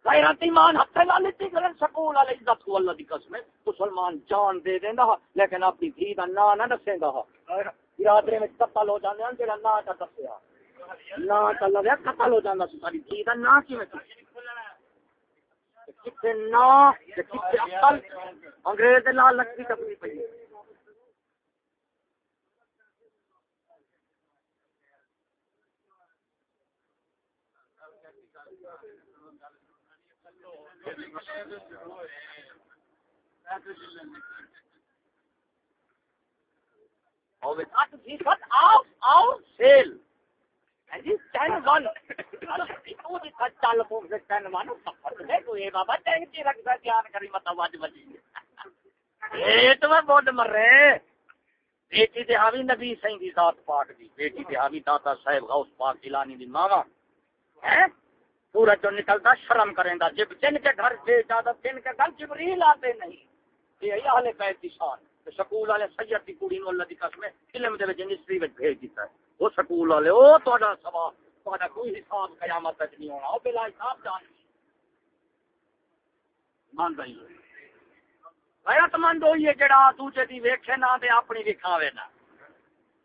غیرت ایمان ہتھے لا لیتی کرن سکول والے عزت کو اللہ دی قسم مسلمان جان دے دیندا لیکن اپنی دھی دا نا نہ دسیندا برادری میں قتل ہو جاندے ہیں جڑا نا تا دسیا نا تا لگا قتل ہو جاندا ساری دھی دا نا کیویں کتے نا کتے عقل؟ انگریز دے نال لگتی ٹپی پئی۔ بیٹی حاوی نبی سی دی ذات پاک دی۔ بیٹی دے حاوی داتا صاحب غوث پاک جیلانی دی ماما۔ سورج جو نکلتا شرم کریں گا۔ جب جن کے گھر سے زیادہ جن کے گھر جبریل آتے نہیں۔ یہ اہل بیت کی شان سکول والے سید کی کڑی نو اللہ کی قسم فلم دے وچ انڈسٹری وچ بھیج دیتا ہے۔ وہ سکول والے، او تہاڈا ثواب تہاڈا کوئی حساب قیامت تک نہیں ہونا۔ او بلا حساب جان۔ مان بھائی، غیرت مند ہوئی ہے جڑا دوجے دی ویکھے، نہ تے اپنی وکھاوے نہ۔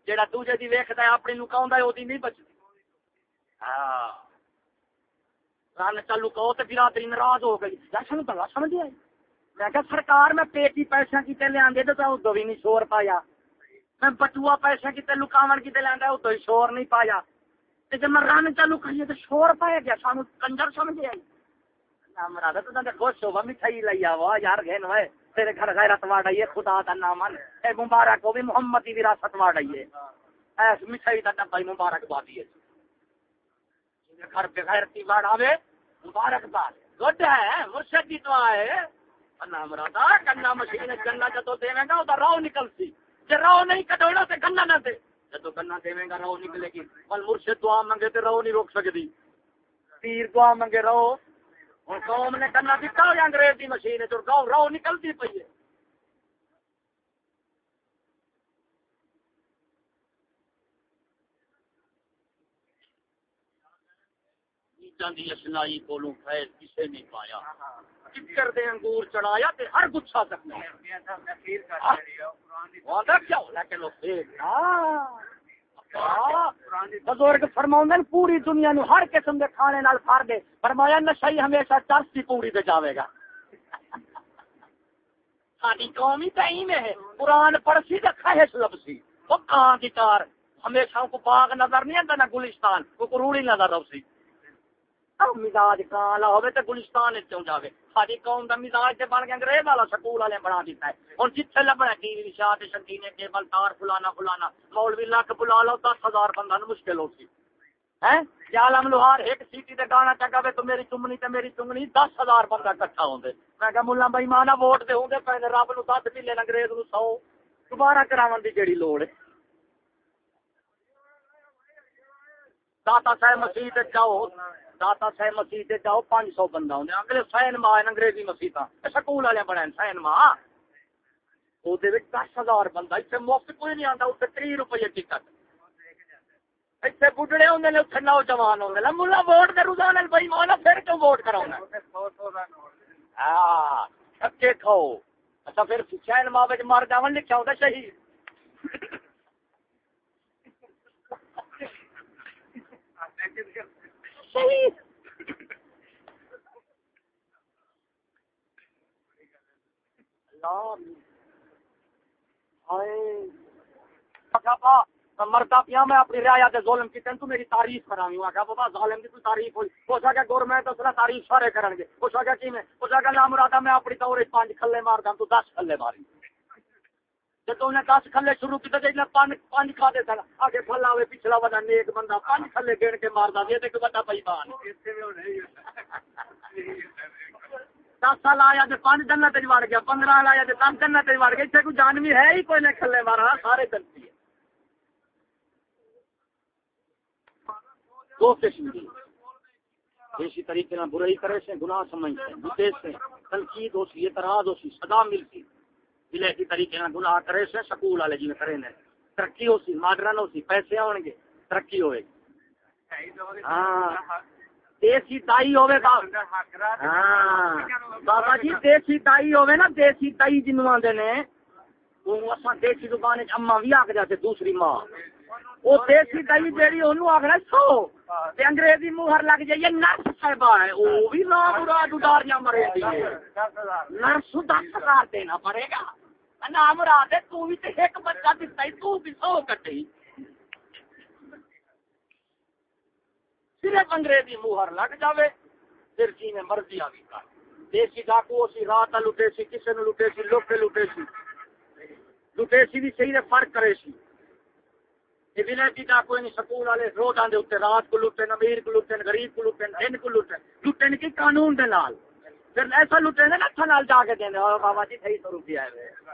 جڑا دوجے دی ویکھدا ہے، اپنی لکاوندا ہے اودی نہیں بچدی۔ ہاں۔ رن چلو کہو تو برادری ناراض ہو گئی۔ جشن بلا سمجھ آئی میں کہ سرکار میں پیٹی پیسے کتنے لیا تو ادو بھی نہیں شور پایا۔ میں بٹوا پیسے کتنے لکاو کتنے لیا ادو ہی شور نہیں پایا۔ جب میں رن چلو کھائیے تو شور پایا گیا۔ سانو کنجر سمجھ آئی۔ مراد تو خوش ہوا مٹھائی لئی آوا یار گھن ہوئے، تیرے گھر غیرت واڑ آئیے خدا دا نام اے مبارک کو بھی محمد کی وراثت واڑ آئیے ایس مٹھائی دا ڈبا مبارک بادی گھر پہ غیرتی واڑ مبارک باد گڈ ہے، مرشد کی دعا ہے۔ کنا مرادا مشین گنا جدو دے گا وہ رو نکلتی۔ جی رو نہیں کٹونا تو گنا نہ دے۔ جدو گنا دے گا رو نکلے گی۔ پر مرشد دعا منگے تو رو نہیں روک سکتی پیر دعا منگے رو ہوں قوم نے گنا دیتا ہو انگریز کی مشین جو رو نکلتی پی ہے۔ دی اسلائی کولوں فیض کسے نہیں پایا۔ چکر دے انگور چڑھایا تے ہر گچھا کیا ہو لیکن بزرگ فرماؤں پوری دنیا نو ہر قسم دے کھانے نال پھار دے۔ فرمایا نشائی ہمیشہ چرس کی پوری دے جاوے گا۔ ساری قوم ہی تہی میں ہے۔ قرآن پڑسی تے خواہش لبسی۔ وہ کہاں کی کار ہمیشہ کو باغ نظر نہیں آتا نہ گلستان کو کروڑی نظر روسی مزاج کالا ہوے تے گلستان چوں جاوے ساری قوم دا مزاج تے بن کے انگریز والا سکول والے بنا دیتا ہے ہن جتھے لبنا ٹی وی شاہ تے شکینے کیبل تار فلانا فلانا مولوی لاکھ بلا لو 10000 بندہ نو مشکل ہوسی ہیں عالم لوہار ایک سیٹی تے گانا چگاوے تو میری چمنی تے میری چنگنی 10000 بندہ اکٹھا ہوندے میں کہ مولا بھائی مانا ووٹ دے ہوندے پہلے رب نو 10 ملے انگریز نو 100 دوبارہ کراون دی جڑی لوڑ ہے داتا صاحب مسیح تے جاؤ داتا سہ مسیح جاؤ، پانچ سو بندہ ہونے اگلے سین ماہ انگریزی مسیح سکول والے بنے سین ماہ وہ دس ہزار بندہ اتنے مفت کوئی نہیں آتا اتنے تری روپیے ٹکٹ اتنے بڑھڑے ہوتے ہیں اتنے نوجوان ہوتے ہیں ملا ووٹ دے روزانہ، بھائی مانا پھر کیوں ووٹ کراؤ ہاں سچے کھاؤ اچھا پھر سین ماں ماہ مر جا لکھا ہوتا شہید۔ شہید مرتا پیا، میں اپنی رعایا ظلم کی، تین تو میری تعریف کراوی ہوں بابا ظالم کی تو تعریف ہوئی۔ ہو سکے گورنمنٹ اس تعریف سارے کرن گے ہو سکے کی میں؟ ہو سکے نام مرادا میں اپنی طور پانچ کھلے مار دا تو دس کھلے ماری۔ جب انہیں دس کھلے شروع کیتے تے پانچ پانچ کھا دے سن آگے پھلا ہوئے پچھلا وڈا نیک بندہ پانچ کھلے گن کے ماردا سی تے بڑا بےمان دس سال آیا تے پانچ جنت وڑ گیا پندرہ آیا تے دس جنت وڑ گیا۔ اتنے کوئی جانوی ہے ہی کوئی نہیں کھلے مارا سارے جنتی ہے۔ دو قسم کی۔ اسی طریقے برائی کرے سے گناہ سمجھتے ہیں تنقید اعتراض ملتی کی طریقے گناہ کرے سے سکول والے جی کرے نے۔ ترقی ہو سی ماڈرن ہو سی پیسے آن گے، ترقی ہوئے گی۔ ہاں۔ دیسی ہوے گا۔ ہاں۔ بابا جی دیسی ہوے نا، دیسی جنوں آندے نے وہ اساں دیسی زبان وچ آکھ جاتے، دوسری ماں۔ وہ دیسی جیڑی اونوں آکھنا سو۔ تے انگریزی مہر لگ جائے نرس صاحبہ ہے۔ بھی مراد اڈار یا مرے دی نرس دس ہزار دینا پڑے گا۔ نا مراد ہے تو بھی تے ایک بچہ دتا ہی تو بھی سو کٹی صرف انگریزی موہر لگ جاوے، پھر جی میں مرضی آ کر۔ دیسی ڈاکو سی رات لٹے سی کسی نے لٹے سی، لوکے لٹے سی۔ لٹے سی بھی صحیح نے فرق کرے سی۔ یہ ولایتی ڈاکو نہیں سکول والے روڈ آدھے اتنے رات کو لٹے، امیر کو لٹے، غریب کو لٹے دن کو لٹے۔ لٹے کی قانون دے نال۔ پھر ایسا لٹے نا ہاتھ نال جا کے دینے بابا جی تھئی سو روپیہ ہے۔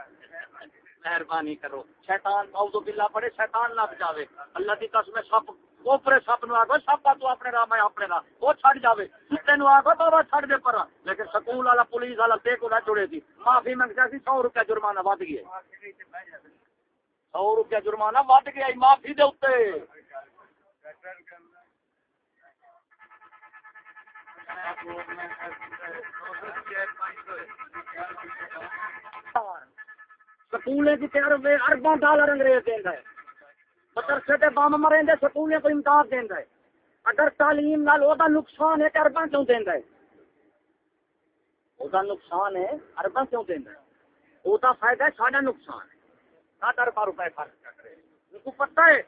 مہربانی کرو۔ شیطان اعوذ باللہ پڑے شیطان نہ بچاوے۔ اللہ دی قسم سب اوپرے سپ نو آگو، سپ تو اپنے راہ میں اپنے راہ وہ چھڑ جاوے۔ کتے نو آگو، بابا چھڑ دے پرا۔ لیکن سکول والا، پولیس والا تے کو نہ جڑے دی۔ معافی منگتا سی، سو روپیہ جرمانہ ود گیا۔ سو روپیہ جرمانہ ود گیا معافی دے اتنے سکولیں جی کی ارباں ڈالر انگریز دینا ہے مدرسے تے بم مریں دے، سکولیں کو امداد دیندا ہے اگر تعلیم نال او دا نقصان ہے تے ارباں کیوں دیندا ہے او دا نقصان ہے، ارباں کیوں دیندا ہے او دا فائدہ ہے، ساڈا نقصان ہے۔ سات ارباں روپے خرچ کر رہے ہیں۔ کو پتہ ہے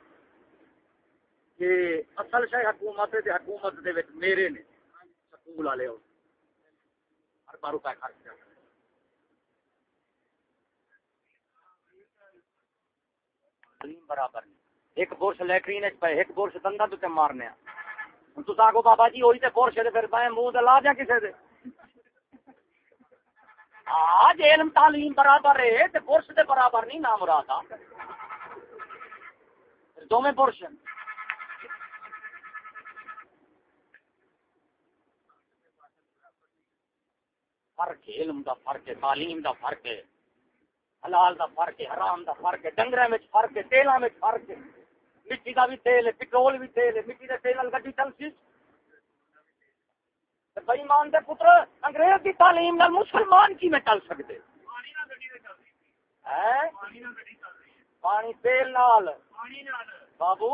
کہ اصل شے حکومت دے حکومت دے وچ میرے نے سکول والے ارباں روپے خرچ کر رہے تعلیم برابر نہیں۔ ایک برش لیٹرین پہ، ایک برش دندا تو مارنے تو آگو بابا جی وہی تو برش ہے پھر میں منہ لا دیا کسی دے۔ آج علم تعلیم برابر ہے تو برش دے برابر نہیں، نام مراد دونوں برش۔ فرق علم دا فرق ہے، تعلیم دا فرق ہے۔ حلال دا فرق ہے حرام دا فرق ہے ڈنگر میں فرق ہے تیلوں میں فرق ہے۔ مٹی کا بھی تیل ہے پٹرول بھی تیل ہے مٹی کے تیل گڈی چل سی بھائی مان دے پتر انگریز کی تعلیم نال مسلمان کی میں چل سکتے پانی تیل نال۔ بابو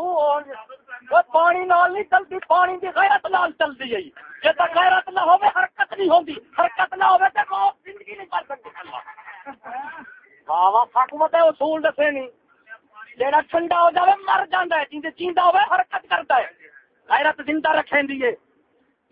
پانی نال نہیں چلتی پانی کی غیرت نال چلتی ہے۔ جی تک غیرت نہ ہو حرکت نہیں ہوتی حرکت نہ ہو زندگی نہیں کر سکتی واہ حکومت ہے اصول دسے نہیں جہاں ٹھنڈا ہو جائے مر جانا ہے جی چیندا ہوئے حرکت کرتا ہے غیرت زندہ رکھیں دی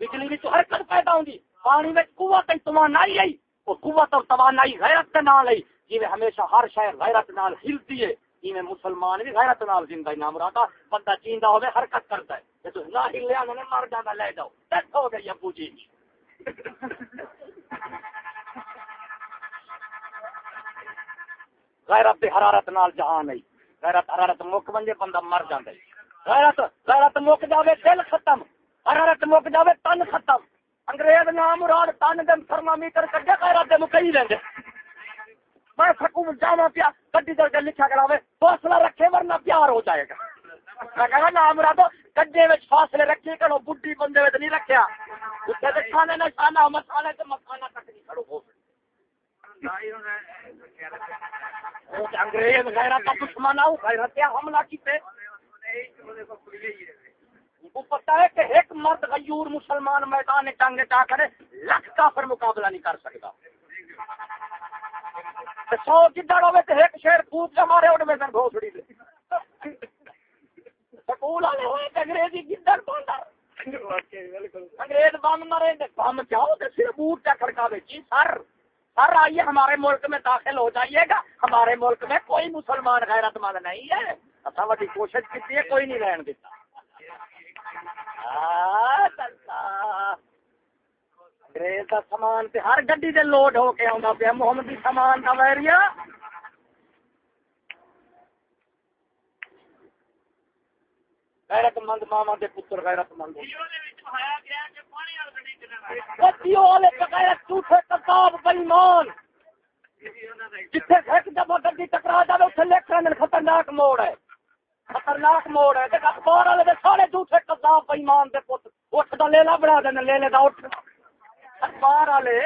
بجلی بھی حرکت پیدا ہوگی پانی میں قوت توانائی آئی وہ قوت اور توانائی غیرت کے نال آئی جی ہمیشہ ہر شہر غیرت نال ہلتی ہے جی مسلمان بھی غیرت نال زندہ نام رہا بندہ چیندا ہوئے حرکت کرتا ہے تو نہ ہلیا انہوں مر جانا لے جاؤ ڈیتھ ہو گئی ابو جی غیرت حرارت نال جہان آئی غیرت حرارت مک بنجے بندہ مر جاندے۔ غیرت غیرت مک جاوے دل ختم۔ حرارت مک جاوے تن ختم۔ انگریز نام مراد تن دے تھرمامیٹر کڈے غیرت دے مکئی لیندے میں سکوں جاواں پیا، گڈی دے لکھا کراوے، فاصلہ رکھے ورنہ پیار ہو جائے گا۔ میں کہا نام مراد کڈے وچ فاصلے رکھے کرو بڈھی بندے وچ نہیں رکھیا۔ تے تے کھانے نشانہ مسالے تے مکھانا تک نہیں کھڑو ہو۔ انگریز غیرت کا دشمن آؤ غیرت کیا حملہ کیتے کو پتا ہے کہ ایک مرد غیور مسلمان میدان جنگ چاہ کرے لکھ کا پر مقابلہ نہیں کر سکتا سو گدڑ ہوئے تو ایک شہر کود کے مارے اڑ میں گھوسڑی دے سکول والے ہوئے تو انگریزی گدڑ باندر انگریز بم مرے بم جاؤ تو صرف بوٹ کا کھڑکا جی سر سر آئیے ہمارے ملک میں داخل ہو جائیے گا۔ ہمارے ملک میں کوئی مسلمان غیرت مند نہیں ہے۔ اچھا وی کوشش کی ہے کوئی نہیں رہن دیتا۔ ہاں، انگریز کا سامان ہر گڈی سے لوڈ ہو کے آؤں پیا۔ محمدی سامان کا ویریا غیرت مند ماما دے پتر غیرت مند ٹکرا جائے خطرناک موڑ ہے۔ خطرناک موڑ ہے۔ اخبار والے سارے جھوٹے کتاب بےمان دے پت، اٹھ لیلا بنا دینا اٹھ۔ اخبار والے،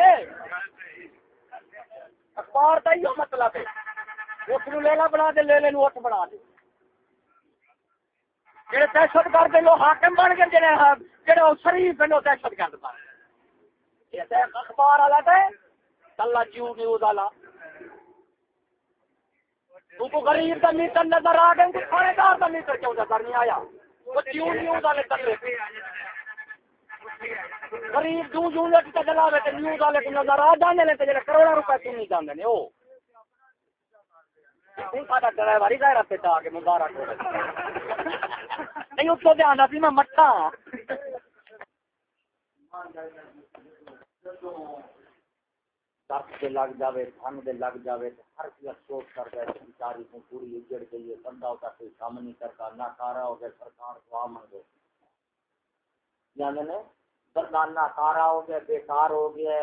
اخبار کا ہی مطلب ہے۔ لیلا بنا دے لے لے اٹھ بنا دے۔ دہشت گرد لوگ حاکم بن گئے، جڑے ہاں، جڑے شریف ہیں دہشت گرد بن گئے۔ اخبار والا تو کلا جیو نیوز والا تو کو غریب کا میٹر نظر آ گئے تھانے دار کا میٹر کیوں نظر نہیں آیا وہ جیو نیوز والے کر غریب جو جو لٹ کے چلا تے نیوز والے کو نظر آ جانے لے تے جڑے کروڑا روپے تو نہیں جاندے نے او ساڈا ڈرائیور ہی غیرت تے آ کے مبارک ہو نہیں اتو دھیان سی میں مٹھا درد دے لگ جاوے تھن دے لگ جاوے ہر چیز افسوس کر گئے بیچاری کو پوری اجڑ گئی ہے بندہ ہوتا کوئی کام نہیں کرتا، نہ کارا ہو گیا، سرکار دعا منگو جانے یعنی بردانہ کارا ہو گیا، بیکار ہو گیا،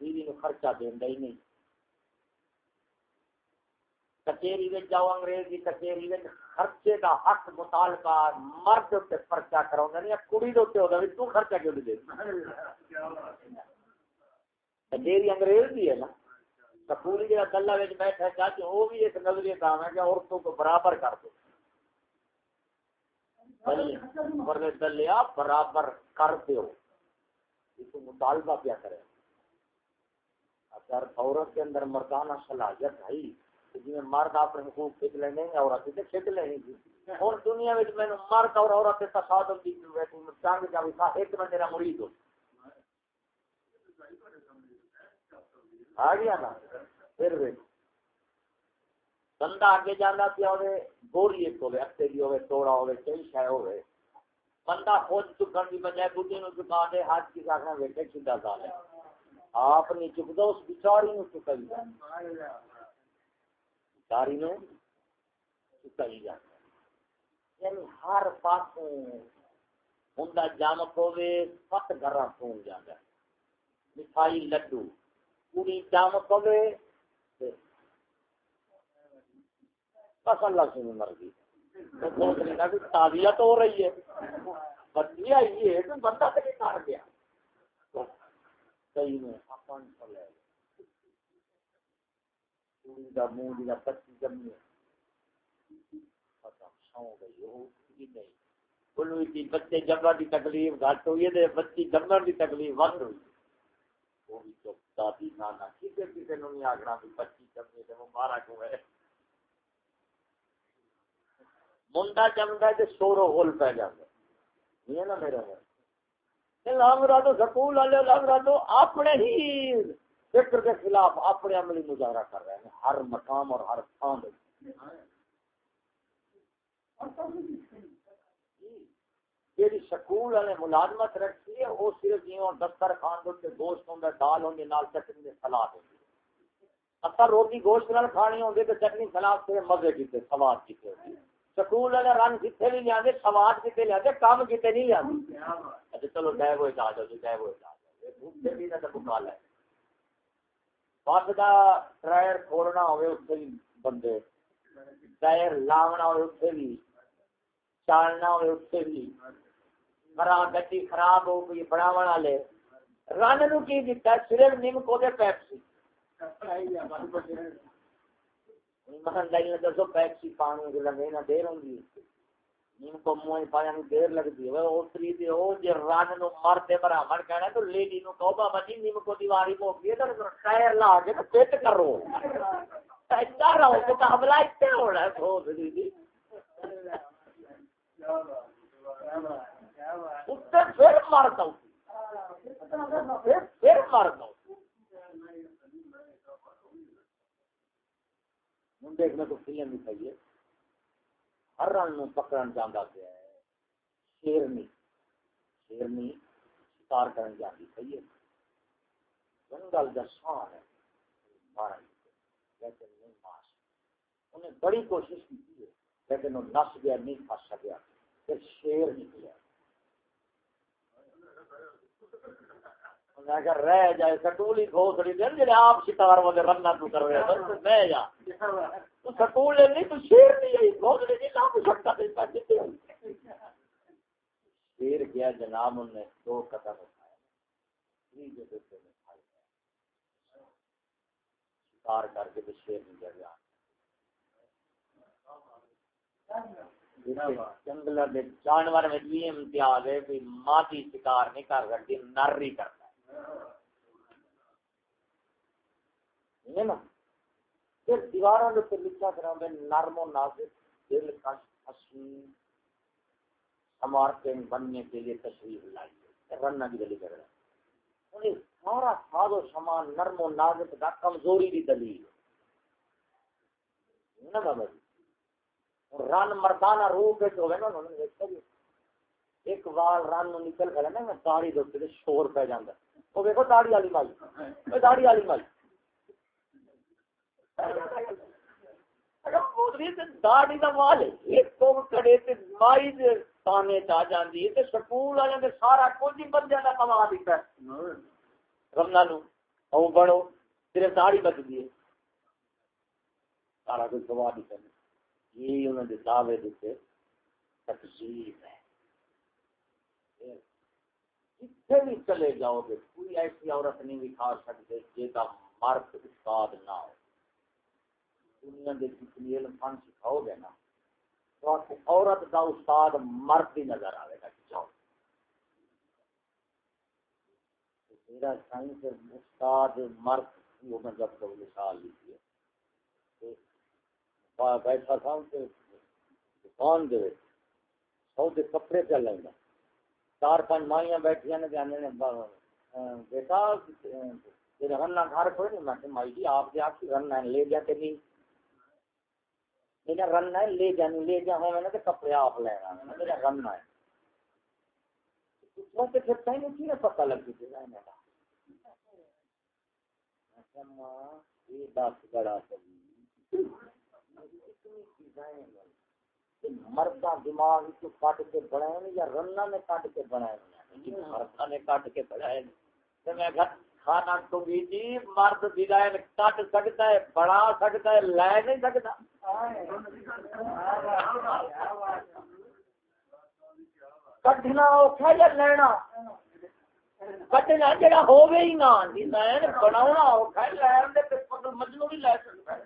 بیوی نو خرچہ دینا ہی نہیں۔ کچہری جاؤ انگریزی، کچہری خرچے کا حق متعلقہ مرد اتنے خرچہ کرا نہیں کڑی دے ہوتا بھی تو خرچہ کیوں نہیں دے؟ کچہری انگریز بھی ہے نا سکولی جہاں گلا بیٹھا چاچے وہ بھی ایک نظریے کام ہے کہ عورتوں کو برابر کر دو۔ دلیا برابر کر دو مطالبہ کیا کرے۔ اگر عورت کے اندر مردانہ صلاحیت ہے جی مرد اپنے حقوق کھچ لیں گے عورت سے کھچ لیں گی۔ ہوں دنیا میں میں مرد اور عورت تصادم کی چاند کا بھی ایک میں تیرا مرید ہو آ گیا نا؟ پھر بھی۔ بندہ آگے جانا پیا ہوئے، گوری ایک ہوئے، ہفتے کی ہوئے، توڑا ہوئے کئی شہ ہوئے۔ بندہ خود چکن کی بجائے بڈی نو چکا دے، ہاتھ کی ساکھنا بیٹھے سیدھا سال ہے آپ نہیں چکتا اس بچاری نو چکا داری میں چکائی جاتا یعنی ہر پاس ہوں جمک ہوے سات گھر سون جاتا مٹھائی، لڈو، پوری جمک ہوے بس اللہ سے مرضی تازیت ہو رہی ہے۔ بچی آئی ہے تو بندہ تو کار گیا کئی میں اپن کڑی دا منہ جی کچی جمی پتہ سو گئی ہو کی نہیں۔ کلو چلے جی بچے جمع کی تکلیف گھٹ ہوئی ہے بچی جمع کی تکلیف بند ہوئی وہ بھی تو دادی نانا کسی کسی نے نہیں آگنا بھی بچی جمے تو مارا کیوں ہے؟ منڈا جمتا ہے سورو ہول پہ جاتا یہ نا میرا ہے۔ لام را تو سکول والے لام را تو اپنے ہی فکر کے خلاف اپنے عملی مظاہرہ کر رہے ہیں۔ ہر مقام اور ہر تھان جی سکول والے ملازمت رکھتی ہے، وہ صرف جی دفتر خان دے گوشت ہوں دال ہوں نال چٹنی سلاد ہوں اگر روٹی گوشت نال کھانی ہوں تو چٹنی سلاد سے مزے کیتے، سواد کیتے سکول والے رنگ کتنے بھی لیا سواد کتنے لیا کام کتنے نہیں لیا اچھا چلو ڈے وہ آ جاؤ ڈے وہ آ جاؤ بس کا ٹائر کھولنا ہوئے اتنے بھی بندے ٹائر لاونا ہوئے اتنے بھی چالنا ہوئے اتنے بھی خراب گڈی خراب ہو گئی بڑا والے رن نو کی دیتا صرف نیم کو دے پیپسی دسو پیپسی پانی لگے نہ دیر ہوں گی نیم کو منہ پایا نو دیر لگتی ہے۔ وہ اتری دی ہو جی رن نو مرتے برابر کہنا تو لیڈی نو توبہ بنی جی، نیم کو دیواری پو گئی تو ٹائر لا کے تو فٹ کرو۔ ایسا رہو تو حملہ اتنے ہونا ہے۔ سوچ دی۔ پھر مرتا ہوں پھر مرتا ہوں دیکھنے کو فلم دکھائیے ہر رن نو پکڑن جانا پیا ہے۔ شیرنی شیرنی شکار کرن جاتی صحیح ہے۔ جنگل کا شان ہے۔ مارن لیکن نہیں مار انہیں بڑی کوشش کی ہے، لیکن وہ نس گیا، نہیں پھنس سکیا۔ پھر شیر نکلا۔ رہ جائے سٹولی جڑے آپ شکار والے رننا تو کر رہے ہیں تو سٹول نہیں، تو شیر نہیں ہے۔ نہیں لا سکتا شیر گیا جنگل جناب نے دو قدم شکار کر کے تو شیر نہیں جگہ جنگل جانور میں بھی امتیاز ہے، بھی ماتی شکار نہیں کر سکتی، نر ہی کرتا ہے نا پھر دیواروں کے لکھا کرا نرم و نازک دل کا حسین عمارتیں بننے کے لیے تشریف لائی رننا کی گلی کر رہا ہے سارا ساز و سامان نرم و نازک کا کمزوری کی دلیل نا بابا جی رن مردانہ روح کے جو ہے نا انہوں نے دیکھا جی ایک وال رن نکل کر نا داڑی دے شور پہ جانا ہے وہ دیکھو داڑی والی مائی۔ داڑی والی مائی۔ کا ایک تو کڑے مائی تانے جاندی تے سکول والے سارا کچھ ہی بندے دا کما دیتا ہے رمنا نو او بڑو داڑھی بچ سارا کچھ دیتا ہے یہ انہوں نے دعوے دیتے تکذیب ہے۔ جتنے بھی چلے جاؤ گے، کوئی ایسی عورت نہیں دکھا سکتے جس مرد استاد نہ ہو۔ دنیا کے جتنی علم فن سکھاؤ گے نا، تو آپ عورت کا استاد مرد ہی نظر آئے گا جاؤ۔ میرا سائنس استاد مرد وہ میں جب تک مثال لیجیے بیٹھا تھا دکان دے سو کے کپڑے چل رہے ہیں چار پانچ مائیاں بیٹھیا نے جانے نے بیٹا رننا گھر کوئی نہیں۔ میں مائی جی آپ کے آپ کی رننا لے جاتے نہیں میرا رن ہے، لے جانی لے جا ہوں میں نے کپڑے آپ لے رہا میرا رن ہے۔ پھر پھر نہیں پتہ لگ گئی مردہ دماغ کٹ کے بنائے یا رنا نے کٹ کے بنائے مردہ نے کٹ کے بنائے میں کھانا تو جی مرد کٹ سکتا ہے بڑا سکتا ہے لے نہیں سکتا۔ کٹنا اوکھا یا لینا؟ کٹنا جڑا ہوے ہی نہ ڈیزائن بناونا اوکھا ہے لین دے تے مجنوں بھی لے سکتا ہے۔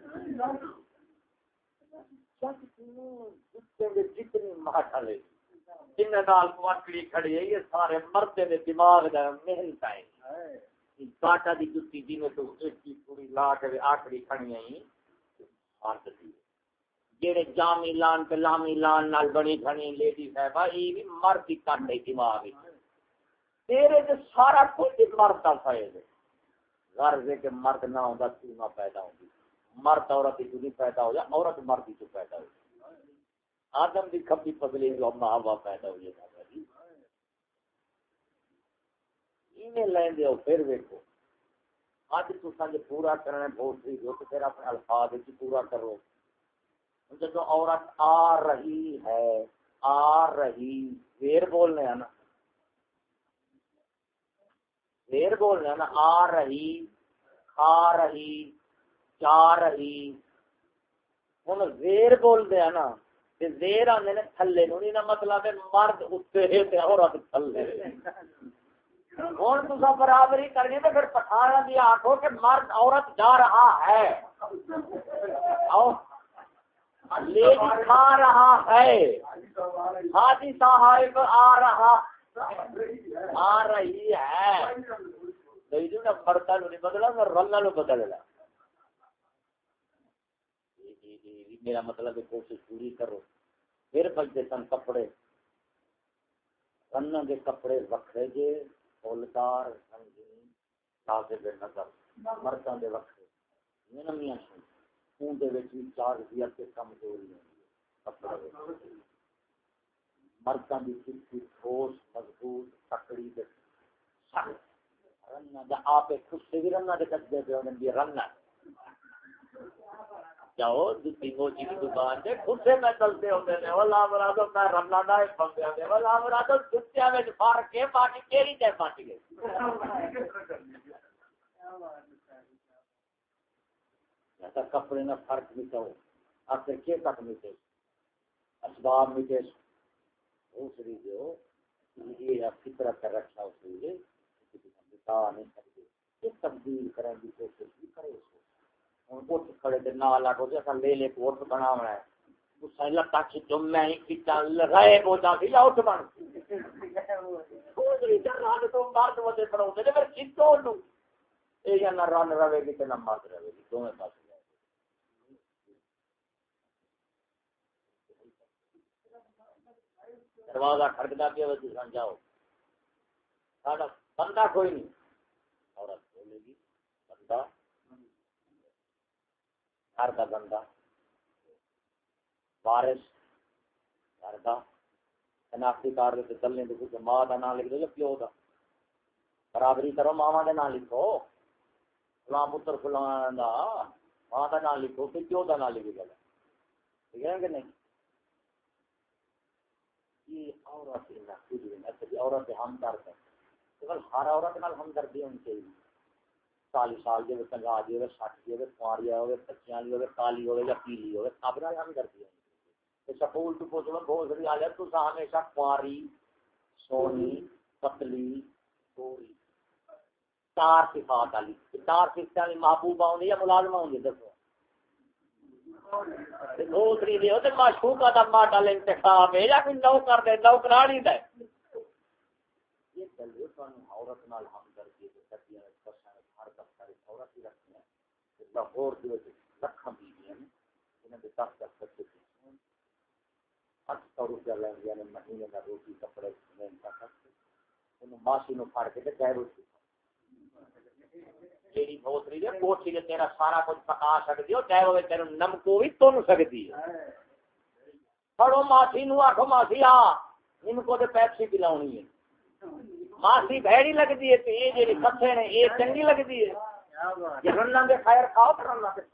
جتنی ماٹھلے جن نال کوٹڑی کھڑی ہے یہ سارے دے دماغ دا محنت ہے کاٹا دی جُتی میں تو ایک کی پوری لا کے آکڑی کھڑی دی جڑے جامی لان تے لامی لان نال بڑی کھڑی لیڈی صاحبہ ای بھی مرد دی کٹ ہے دماغ تیرے تے سارا کچھ مرد دا فائدہ غرض ہے کہ مرد نہ ہوندا تو نہ پیدا ہوندی مرد عورت کی پیدا ہو جائے عورت مرد کی پیدا ہو جائے آدم بھی کبھی پگلی جو اما ہوا پیدا ہوئی ہے جی۔ لین پھر ویکو اج تصا پورا کرنا بہت سی ہو پھر اپنے الفاظ پورا کرو۔ جب عورت آ رہی ہے، آ رہی۔ ویر بولنے ہیں نا۔ ویر بولنے ہیں نا، آ رہی، کھا رہی، جا رہی۔ ہوں ویر بولتے ہیں نا۔ زیر آدھے تھلے نو نہیں مطلب مرد اتنے عورت تھلے۔ ہوں تصا برابری کرنی تو پھر پٹھانا بھی آخو کہ مرد عورت جا رہا ہے۔ کھا رہا ہے۔ حاجی صاحب آ رہا۔ آ رہی ہے۔ پڑتا نہیں بدلا میں رنگ نو بدلنا۔ جی، جی، میرا مطلب کوشش پوری کرو۔ پھر بجتے سن کپڑے۔ رن کے کپڑے وکھرے جے فولدار رنگین تازے بے نظر مردوں دے وقت نمیاں سن۔ خون دے وچ چار دیا تے کمزوری ہوندی ہے مردوں دی چٹھی ٹھوس، مضبوط، تکڑی تے سخت۔ رننا دا آپ خود سے بھی رننا دے کدے پہ ہونے دی جاؤ دوسری موچی کی دکان سے خود میں چلتے ہوتے ہیں واللہ مرادو میں رمنا نہ بندے ہوتے واللہ مرادو دتیا میں فارق کے پارٹی تیری تے پارٹی گئی ایسا کپڑے نہ فرق بھی تو آخر کے تک مٹے اسباب مٹے دوسری جو یہ فطرت رکھا اس لیے نہیں سکتے۔ یہ تبدیل کرنے کی کوشش بھی کرے۔ اس اٹھ کھڑے دے، نال لے لے کو اٹھ ہے۔ لتا میں اٹھ بن۔ تو مرد پھر یا نہ رن رہے گی تے نہ مرد رہے گی، دونوں پاس دروازہ کھڑکتا پیا وہ دوسرا جاؤ۔ ساڈا بندہ کوئی نہیں۔ عورت بولے گی، بندہ گھر کا بندہ، وارث، گھر کا شناختی کارڈ سے چلنے تو کچھ ماں کا نام لکھ دو یا پیو کا برابری کرو ماوا کا نام لکھو۔ فلاں پتر، فلاں ماں کا نام لکھو، پھر پیو کا نام لکھ دو ٹھیک ہے کہ نہیں؟ عورت جی، عورت ہم درد ہے ہر عورت نال ہمدردی ہونی چاہیے۔ چالی سال جی پنجا جی ہوگی سٹ جی ہوگی کماری ہوگی بچیاں جی ہوگی کالی ہوگی یا پیلی ہوگی سب نال ہمدردی ہونی سکول تو پوچھ لو بہت ساری حال ہے تو ہمیشہ کماری، سونی، پتلی گوری چار صفات والی۔ چار صفات والی محبوبہ ہونی یا ملازمہ ہونی دسو۔ دوسری دے تے معشوقہ دا ماڈل انتخاب ہے، یا کوئی نوکر دے، نوکرانی دے۔ یہ چلے تانوں عورت نال ہمدردی تے سچیاں پسند ہر طرح دی عورت ہی رکھنی ہے لاہور دے لکھاں بیویاں نے دس دس بچے اٹھ سو روپیہ لیں مہینے کا روٹی، کپڑے انہوں ماسی نو پھاڑ کے تے گئے روٹی۔ دے کوٹھی دے تیرا سارا کچھ پکا چاہے نمکو بھی تن ہے۔ ماسی نو ماسی ہاں، آ پیپسی پلاونی ہے۔ ماسی بھڑی لگتی ہے نے، یہ چنگی لگتی ہے۔ رنگ خیر کھاؤ رنگ